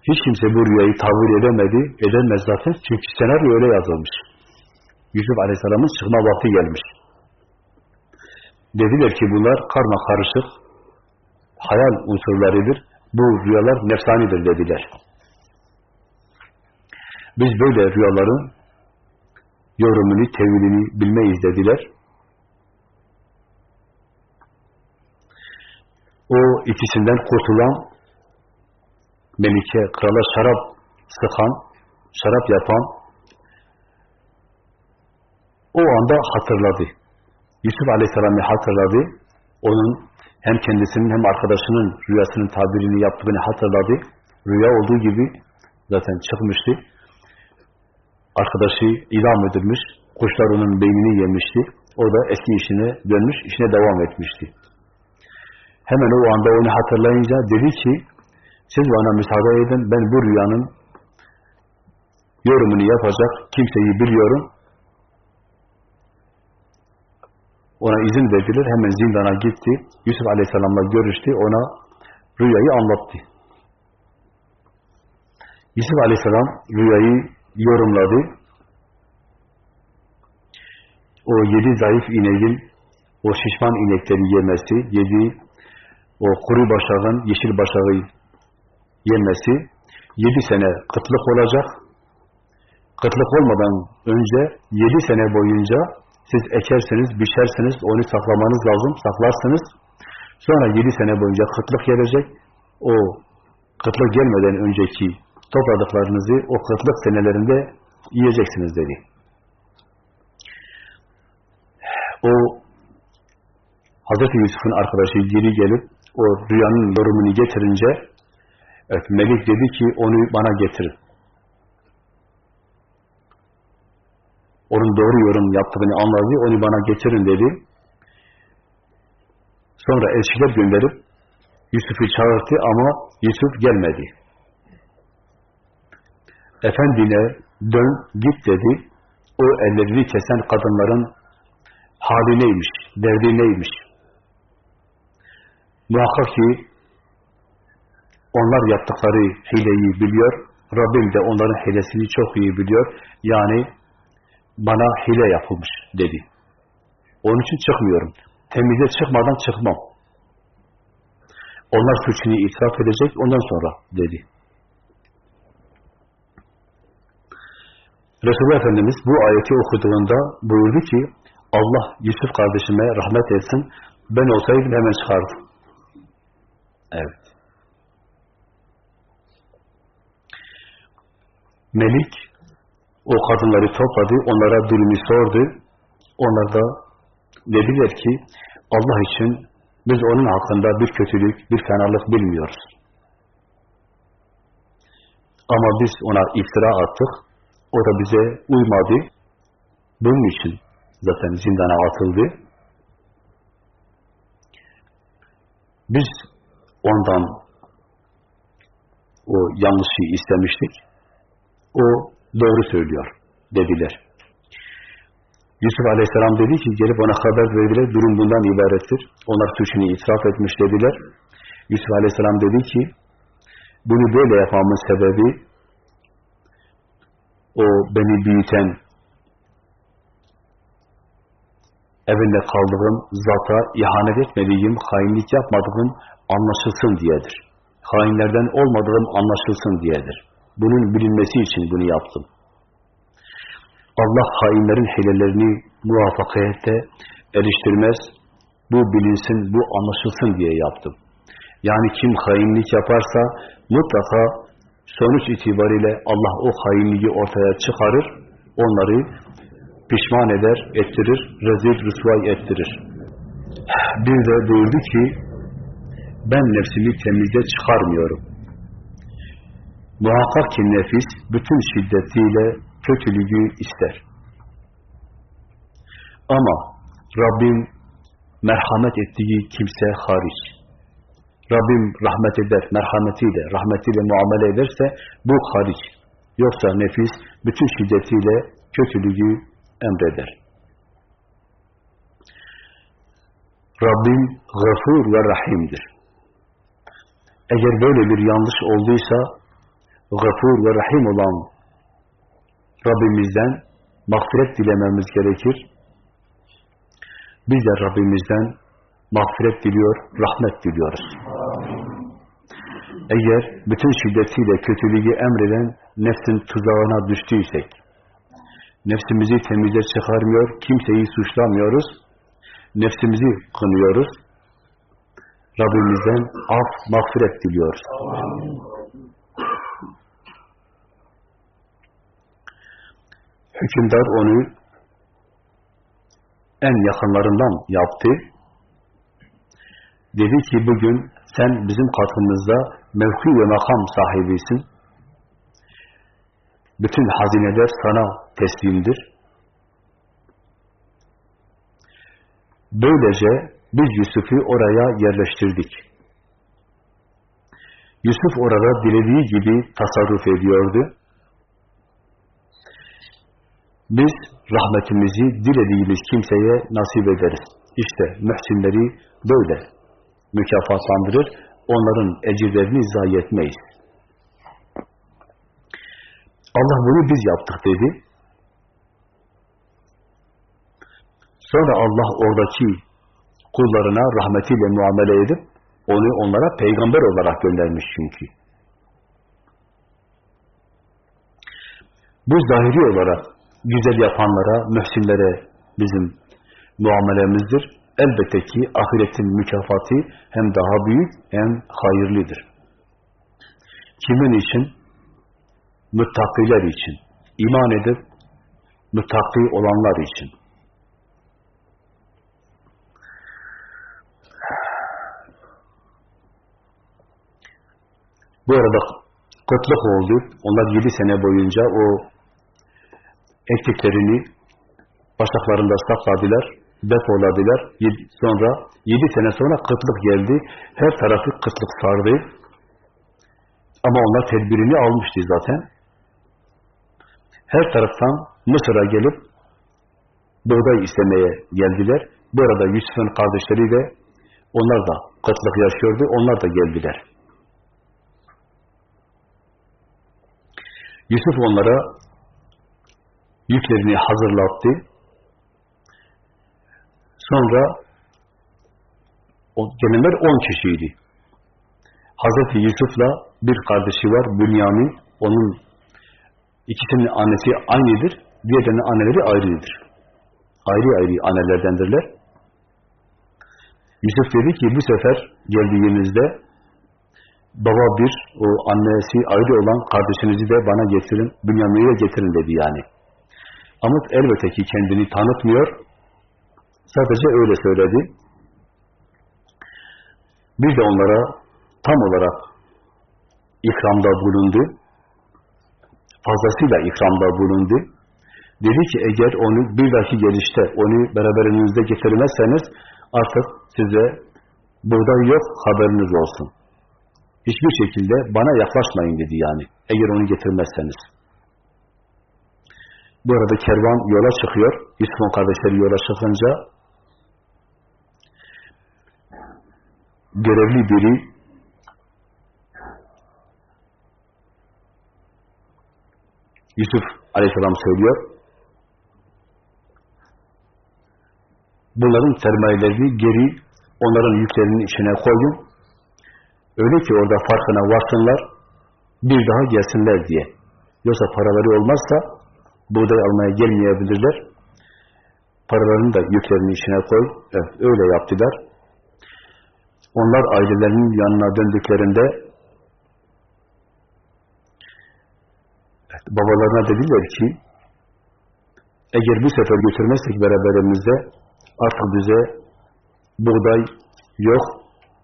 Hiç kimse bu rüyayı tabir edemedi, edemez zaten çünkü senaryo öyle yazılmış. Yusuf Aleyhisselam'ın çıkma vakti gelmiş. Dediler ki bunlar karma karışık, hayal unsurlarıdır. Bu rüyalar nefsanidir dediler. Biz böyle rüyaların yorumunu, tevilini bilmeyiz dediler. O ikisinden kurtulan Melike, krala şarap sıkan, şarap yapan o anda hatırladı. Yusuf Aleyhisselam'ı hatırladı. Onun hem kendisinin hem arkadaşının rüyasının tabirini yaptığını hatırladı. Rüya olduğu gibi zaten çıkmıştı. Arkadaşı idam edilmiş. Kuşlar onun beynini yemişti. O da eski işine dönmüş, işine devam etmişti. Hemen o anda onu hatırlayınca dedi ki, siz bana müsaade edin, ben bu rüyanın yorumunu yapacak kimseyi biliyorum. Ona izin verdiler, hemen zindana gitti. Yusuf Aleyhisselam'la görüştü, ona rüyayı anlattı. Yusuf Aleyhisselam rüyayı yorumladı. O yedi zayıf ineğin, o şişman inekleri yemesi, yedi o kuru başağın, yeşil başağı yemesi, yedi sene kıtlık olacak. Kıtlık olmadan önce yedi sene boyunca siz ekerseniz, biçerseniz, onu saklamanız lazım, saklarsınız. Sonra yedi sene boyunca kıtlık gelecek. O kıtlık gelmeden önceki topladıklarınızı o kıtlık senelerinde yiyeceksiniz dedi. O Hazreti Yusuf'un arkadaşı geri gelip o rüyanın yorumunu getirince evet, Melik dedi ki onu bana getirin. Onun doğru yorum yaptığını anladı, onu bana getirin dedi. Sonra elçiler gönderip Yusuf'u çağırdı ama Yusuf gelmedi. Efendine dön, git dedi. O ellerini kesen kadınların hali neymiş, derdi neymiş? Muhakkak ki onlar yaptıkları hileyi biliyor. Rabbim de onların hilesini çok iyi biliyor. Yani bana hile yapılmış dedi. Onun için çıkmıyorum. Temize çıkmadan çıkmam. Onlar suçunu itiraf edecek ondan sonra dedi. Resulullah Efendimiz bu ayeti okuduğunda buyurdu ki Allah Yusuf kardeşime rahmet etsin ben olsaydım hemen çıkardım. Evet. Melik o kadınları topladı, onlara durumu sordu. Onlar da dediler ki Allah için biz onun hakkında bir kötülük, bir fenalık bilmiyoruz. Ama biz ona iftira attık. O da bize uymadı. Bunun için zaten zindana atıldı. Biz ondan o yanlışı istemiştik. O doğru söylüyor dediler. Yusuf Aleyhisselam dedi ki gelip ona haber verdiler. Durum bundan ibarettir. Onlar suçunu itiraf etmiş dediler. Yusuf Aleyhisselam dedi ki bunu böyle yapmamın sebebi o beni büyüten evinde kaldığım zata ihanet etmediğim, hainlik yapmadığım anlaşılsın diyedir. Hainlerden olmadığım anlaşılsın diyedir. Bunun bilinmesi için bunu yaptım. Allah hainlerin hilelerini muvaffakiyette eriştirmez. Bu bilinsin, bu anlaşılsın diye yaptım. Yani kim hainlik yaparsa mutlaka sonuç itibariyle Allah o hainliği ortaya çıkarır, onları pişman eder, ettirir, rezil, rüsvay ettirir. Bir de buyurdu ki, ben nefsimi temize çıkarmıyorum. Muhakkak ki nefis bütün şiddetiyle kötülüğü ister. Ama Rabbim merhamet ettiği kimse hariç. Rabbim rahmet eder, merhametiyle, rahmetiyle muamele ederse bu hariç. Yoksa nefis bütün şiddetiyle kötülüğü emreder. Rabbim gafur ve rahimdir. Eğer böyle bir yanlış olduysa gafur ve rahim olan Rabbimizden mağfiret dilememiz gerekir. Biz de Rabbimizden mağfiret diliyor, rahmet diliyoruz. Eğer bütün şiddetiyle kötülüğü emreden nefsin tuzağına düştüysek, nefsimizi temize çıkarmıyor, kimseyi suçlamıyoruz, nefsimizi kınıyoruz, Rabbimizden af, mağfiret diliyoruz. Hükümdar onu en yakınlarından yaptı. Dedi ki bugün sen bizim katımızda mevki ve makam sahibisin. Bütün hazineler sana teslimdir. Böylece biz Yusuf'u oraya yerleştirdik. Yusuf orada dilediği gibi tasarruf ediyordu. Biz rahmetimizi dilediğimiz kimseye nasip ederiz. İşte mühsinleri böyle mükafatlandırır, onların ecirlerini zayi etmeyiz. Allah bunu biz yaptık dedi. Sonra Allah oradaki kullarına rahmetiyle muamele edip onu onlara peygamber olarak göndermiş çünkü. Bu zahiri olarak güzel yapanlara, mühsinlere bizim muamelemizdir. elbette ki ahiretin mükafatı hem daha büyük hem hayırlıdır. Kimin için? Müttakiler için. İman edip müttaki olanlar için. Bu arada kıtlık oldu. Onlar yedi sene boyunca o ektiklerini başaklarında sakladılar, depoladılar. Sonra yedi sene sonra kıtlık geldi. Her tarafı kıtlık sardı. Ama onlar tedbirini almıştı zaten. Her taraftan Mısır'a gelip buğday istemeye geldiler. Bu arada Yusuf'un kardeşleri de onlar da kıtlık yaşıyordu. Onlar da geldiler. Yusuf onlara yüklerini hazırlattı. Sonra o gelenler on kişiydi. Hazreti Yusuf'la bir kardeşi var, Bünyamin. Onun ikisinin annesi aynıdır, diğerlerinin anneleri ayrıdır. Ayrı ayrı annelerdendirler. Yusuf dedi ki bu sefer geldiğinizde baba bir, o annesi ayrı olan kardeşinizi de bana getirin, Bünyamin'i de getirin dedi yani. Ama elbette ki kendini tanıtmıyor, sadece öyle söyledi. Bir de onlara tam olarak ikramda bulundu. Fazlasıyla ikramda bulundu. Dedi ki eğer onu bir dahaki gelişte onu beraberinizde getirmezseniz artık size buğday yok haberiniz olsun. Hiçbir şekilde bana yaklaşmayın dedi yani. Eğer onu getirmezseniz. Bu arada kervan yola çıkıyor. Yusuf'un kardeşleri yola çıkınca görevli biri Yusuf aleyhisselam söylüyor. Bunların sermayelerini geri onların yüklerinin içine koyun. Öyle ki orada farkına varsınlar, bir daha gelsinler diye. Yoksa paraları olmazsa buğday almaya gelmeyebilirler. Paralarını da yüklerinin içine koy. Evet, öyle yaptılar. Onlar ailelerinin yanına döndüklerinde evet, babalarına dediler ki eğer bu sefer götürmezsek beraberimizde artık bize buğday yok,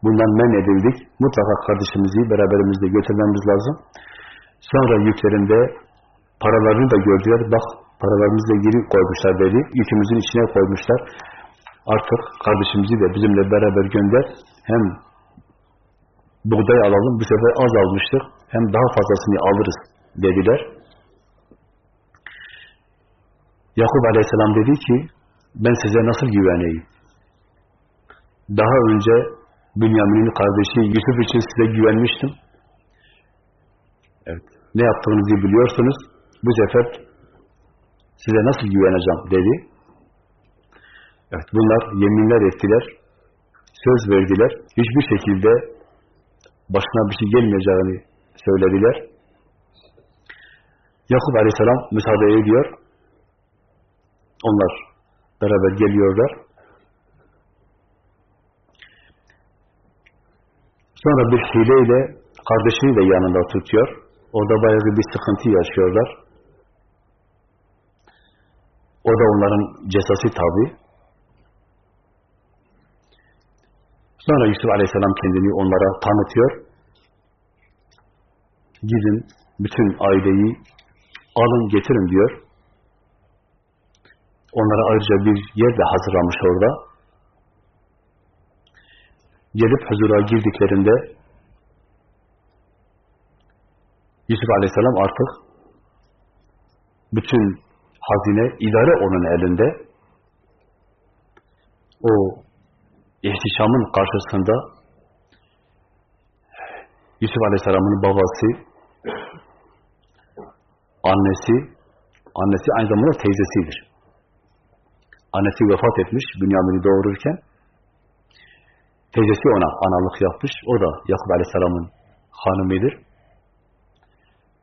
bundan men edildik. Mutlaka kardeşimizi beraberimizde götürmemiz lazım. Sonra yüklerinde paralarını da gördüler. Bak paralarımızı da geri koymuşlar dedi. Yükümüzün içine koymuşlar. Artık kardeşimizi de bizimle beraber gönder. Hem buğday alalım. Bu sefer az almıştık. Hem daha fazlasını alırız dediler. Yakup Aleyhisselam dedi ki ben size nasıl güveneyim? Daha önce Bünyamin'in kardeşi Yusuf için size güvenmiştim. Evet. Ne yaptığınızı biliyorsunuz. Bu sefer size nasıl güveneceğim dedi. Evet. Bunlar yeminler ettiler. Söz verdiler. Hiçbir şekilde başına bir şey gelmeyeceğini söylediler. Yakup Aleyhisselam müsaade ediyor. Onlar beraber geliyorlar. Sonra bir hileyle kardeşini de yanında tutuyor. Orada bayağı bir sıkıntı yaşıyorlar. O da onların cezası tabi. Sonra Yusuf Aleyhisselam kendini onlara tanıtıyor. Gidin bütün aileyi alın getirin diyor. Onlara ayrıca bir yer de hazırlamış orada. Gelip huzura girdiklerinde Yusuf Aleyhisselam artık bütün hazine, idare onun elinde. O ihtişamın karşısında Yusuf Aleyhisselam'ın babası, annesi, annesi aynı zamanda teyzesidir. Annesi vefat etmiş Bünyamin'i doğururken. Teyzesi ona analık yapmış. O da Yakup Aleyhisselam'ın hanımıdır.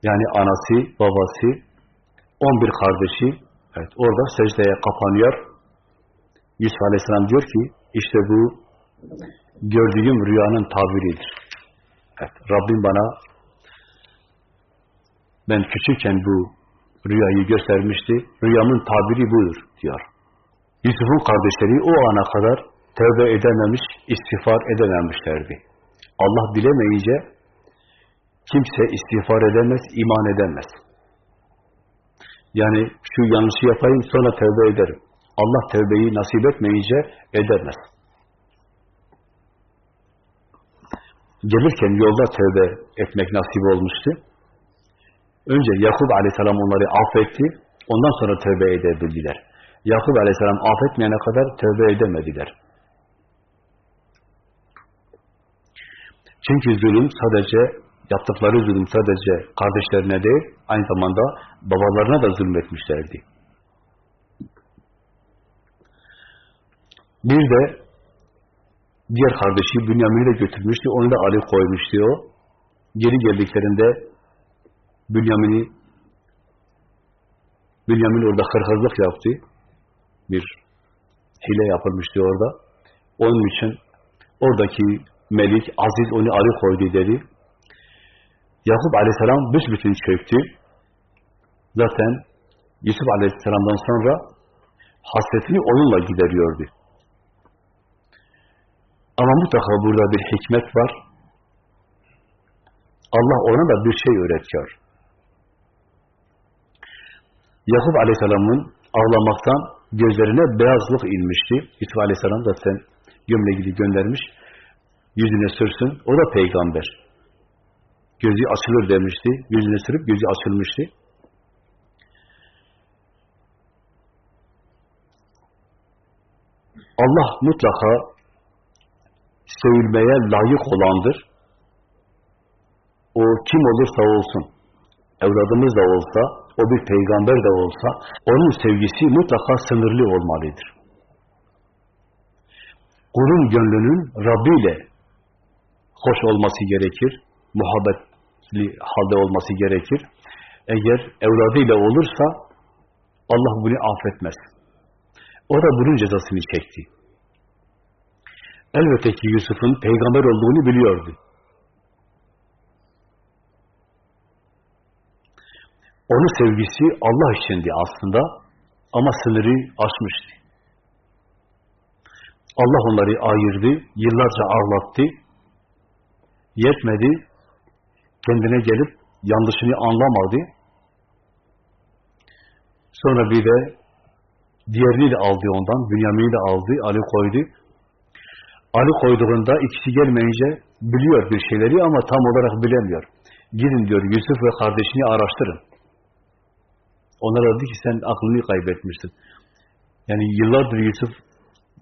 Yani anası, babası, 11 kardeşi evet, orada secdeye kapanıyor. Yusuf Aleyhisselam diyor ki, işte bu gördüğüm rüyanın tabiridir. Evet, Rabbim bana ben küçükken bu rüyayı göstermişti. Rüyamın tabiri budur diyor. Yusuf'un kardeşleri o ana kadar tövbe edememiş, istiğfar edememişlerdi. Allah dilemeyince kimse istiğfar edemez, iman edemez. Yani şu yanlışı yapayım sonra tövbe ederim. Allah tövbeyi nasip etmeyince edemez. Gelirken yolda tövbe etmek nasip olmuştu. Önce Yakup aleyhisselam onları affetti, ondan sonra tövbe edebildiler. Yakup aleyhisselam affetmeyene kadar tövbe edemediler. Çünkü zulüm sadece, yaptıkları zulüm sadece kardeşlerine değil, aynı zamanda babalarına da zulmetmişlerdi. Bir de diğer kardeşi Bünyamin'i de götürmüştü, onu da Ali koymuştu o. Geri geldiklerinde Bünyamin'i Bünyamin orada hırhızlık yaptı. Bir hile yapılmıştı orada. Onun için oradaki Melik, Aziz onu arı koydu dedi. Yakup aleyhisselam büsbütün çöktü. Zaten Yusuf aleyhisselamdan sonra hasretini onunla gideriyordu. Ama mutlaka burada bir hikmet var. Allah ona da bir şey öğretiyor. Yakup aleyhisselamın ağlamaktan gözlerine beyazlık inmişti. Yusuf aleyhisselam zaten gömleğini göndermiş. Yüzüne sürsün. O da peygamber. Gözü açılır demişti. Yüzüne sürüp gözü açılmıştı. Allah mutlaka sevilmeye layık olandır. O kim olursa olsun, evladımız da olsa, o bir peygamber de olsa, onun sevgisi mutlaka sınırlı olmalıdır. Kulun gönlünün Rabbi ile hoş olması gerekir, muhabbetli halde olması gerekir. Eğer evladıyla olursa, Allah bunu affetmez. O da bunun cezasını çekti. Elbette ki Yusuf'un peygamber olduğunu biliyordu. Onun sevgisi Allah içindi aslında ama sınırı aşmıştı. Allah onları ayırdı, yıllarca ağlattı, yetmedi, kendine gelip yanlışını anlamadı. Sonra bir de diğerini de aldı ondan, Bünyamin'i de aldı, Ali koydu. Ali koyduğunda ikisi gelmeyince biliyor bir şeyleri ama tam olarak bilemiyor. Gidin diyor Yusuf ve kardeşini araştırın. Onlara dedi ki sen aklını kaybetmişsin. Yani yıllardır Yusuf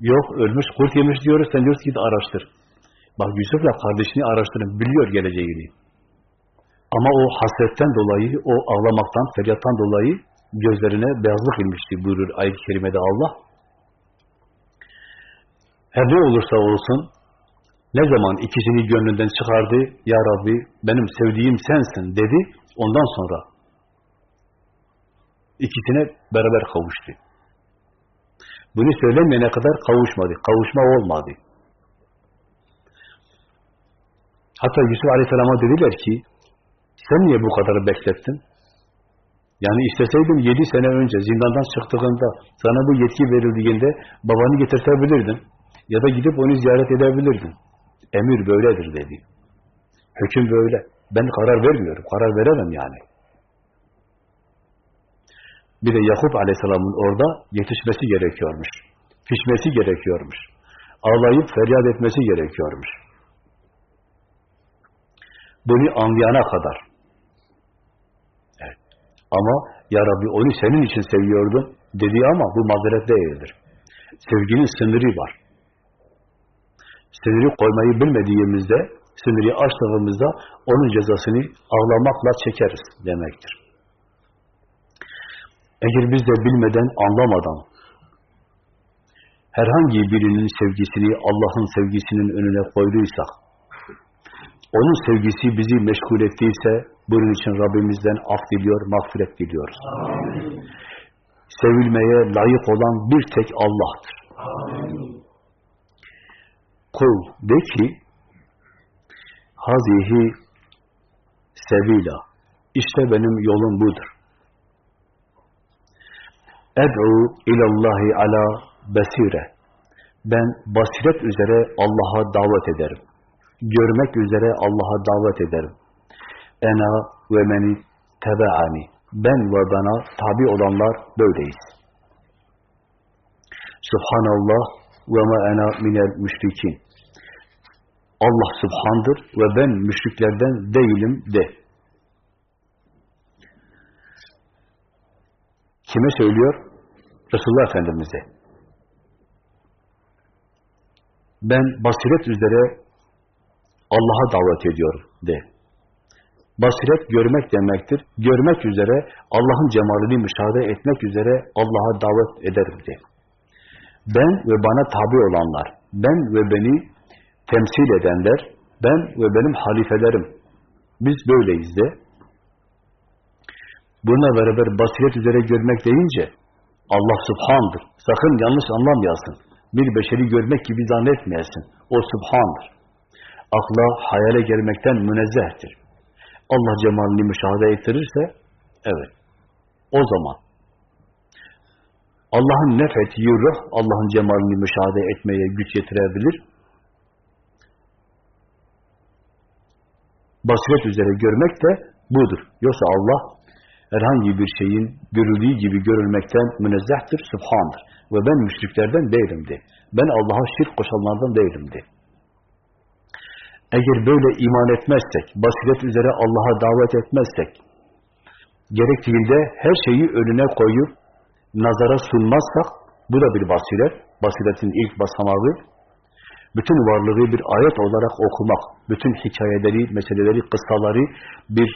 yok, ölmüş, kurt yemiş diyoruz. Sen diyorsun git araştır. Bak Yusuf'la kardeşini araştırın. Biliyor geleceğini. Ama o hasretten dolayı, o ağlamaktan, feryattan dolayı gözlerine beyazlık inmişti buyurur ayet-i kerimede Allah. Her ne olursa olsun, ne zaman ikisini gönlünden çıkardı, Ya Rabbi benim sevdiğim sensin dedi, ondan sonra ikisine beraber kavuştu. Bunu söylemeyene kadar kavuşmadı, kavuşma olmadı. Hatta Yusuf Aleyhisselam'a dediler ki, sen niye bu kadar beklettin? Yani isteseydin yedi sene önce zindandan çıktığında, sana bu yetki verildiğinde babanı getirtebilirdin. Ya da gidip onu ziyaret edebilirdin. Emir böyledir dedi. Hüküm böyle. Ben karar vermiyorum. Karar veremem yani. Bir de Yakup Aleyhisselam'ın orada yetişmesi gerekiyormuş. Pişmesi gerekiyormuş. Ağlayıp feryat etmesi gerekiyormuş. Bunu anlayana kadar. Ama Ya Rabbi onu senin için seviyordum dedi ama bu mazeret değildir. Sevginin sınırı var. Sınırı koymayı bilmediğimizde, sınırı açtığımızda onun cezasını ağlamakla çekeriz demektir. Eğer biz de bilmeden, anlamadan herhangi birinin sevgisini Allah'ın sevgisinin önüne koyduysak, onun sevgisi bizi meşgul ettiyse, bunun için Rabbimizden af diliyor, mağfiret diliyoruz. Amin. Sevilmeye layık olan bir tek Allah'tır. Amin. Kul de ki Hazihi sebila işte benim yolum budur. Ed'u ilallahi ala besire ben basiret üzere Allah'a davet ederim. Görmek üzere Allah'a davet ederim. Ena ve meni tebe'ani. Ben ve bana tabi olanlar böyleyiz. Subhanallah ve ma ena minel müşrikin. Allah subhandır ve ben müşriklerden değilim de. Kime söylüyor? Resulullah Efendimiz'e. Ben basiret üzere Allah'a davet ediyorum de. Basiret görmek demektir. Görmek üzere Allah'ın cemalini müşahede etmek üzere Allah'a davet ederim de. Ben ve bana tabi olanlar, ben ve beni temsil edenler, ben ve benim halifelerim. Biz böyleyiz de. Buna beraber basiret üzere görmek deyince Allah subhandır. Sakın yanlış anlamayasın. Bir beşeri görmek gibi zannetmeyesin. O subhandır. Akla, hayale gelmekten münezzehtir. Allah cemalini müşahede ettirirse, evet, o zaman Allah'ın nefettiği ruh, Allah'ın cemalini müşahede etmeye güç yetirebilir. Basiret üzere görmek de budur. Yoksa Allah herhangi bir şeyin görüldüğü gibi görülmekten münezzehtir, subhandır. Ve ben müşriklerden değilimdi. Ben Allah'a şirk koşanlardan değilimdi. Eğer böyle iman etmezsek, basiret üzere Allah'a davet etmezsek, gerektiğinde her şeyi önüne koyup nazara sunmazsak, bu da bir basiret, basiretin ilk basamağı, bütün varlığı bir ayet olarak okumak, bütün hikayeleri, meseleleri, kıssaları bir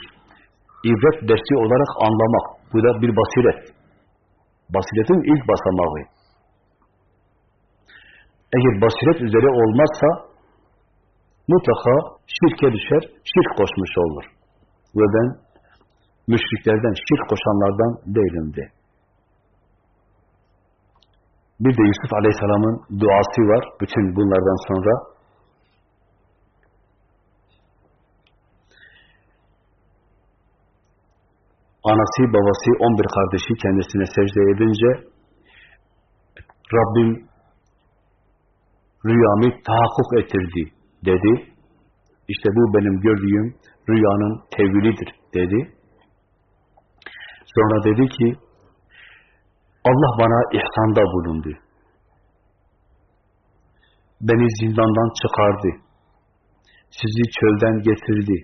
ibret dersi olarak anlamak, bu da bir basiret. Basiretin ilk basamağı. Eğer basiret üzere olmazsa, mutlaka şirke düşer, şirk koşmuş olur. Ve ben müşriklerden, şirk koşanlardan değilimdi. Bir de Yusuf Aleyhisselam'ın duası var, bütün bunlardan sonra. Anası, babası, 11 kardeşi kendisine secde edince, Rabbim rüyamı tahakkuk ettirdi dedi. İşte bu benim gördüğüm rüyanın tevilidir dedi. Sonra dedi ki Allah bana ihsanda bulundu. Beni zindandan çıkardı. Sizi çölden getirdi.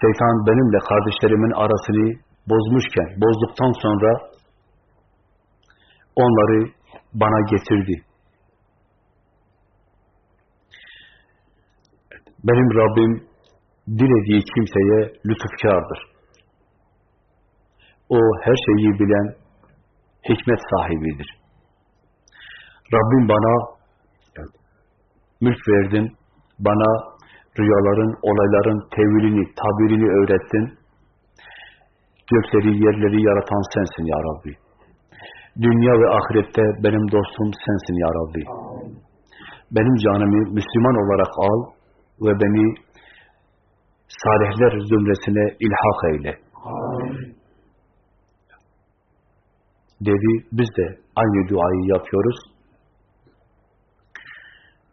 Şeytan benimle kardeşlerimin arasını bozmuşken, bozduktan sonra onları bana getirdi. Benim Rabbim dilediği kimseye lütufkardır. O her şeyi bilen hikmet sahibidir. Rabbim bana mülk verdin, bana rüyaların, olayların tevilini, tabirini öğrettin. Gökleri, yerleri yaratan sensin ya Rabbi. Dünya ve ahirette benim dostum sensin ya Rabbi. Benim canımı Müslüman olarak al ve beni salihler zümresine ilhak eyle. Amin. Dedi, biz de aynı duayı yapıyoruz.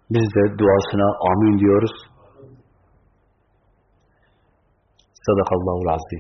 Biz de duasına amin diyoruz. Sadakallahu azim.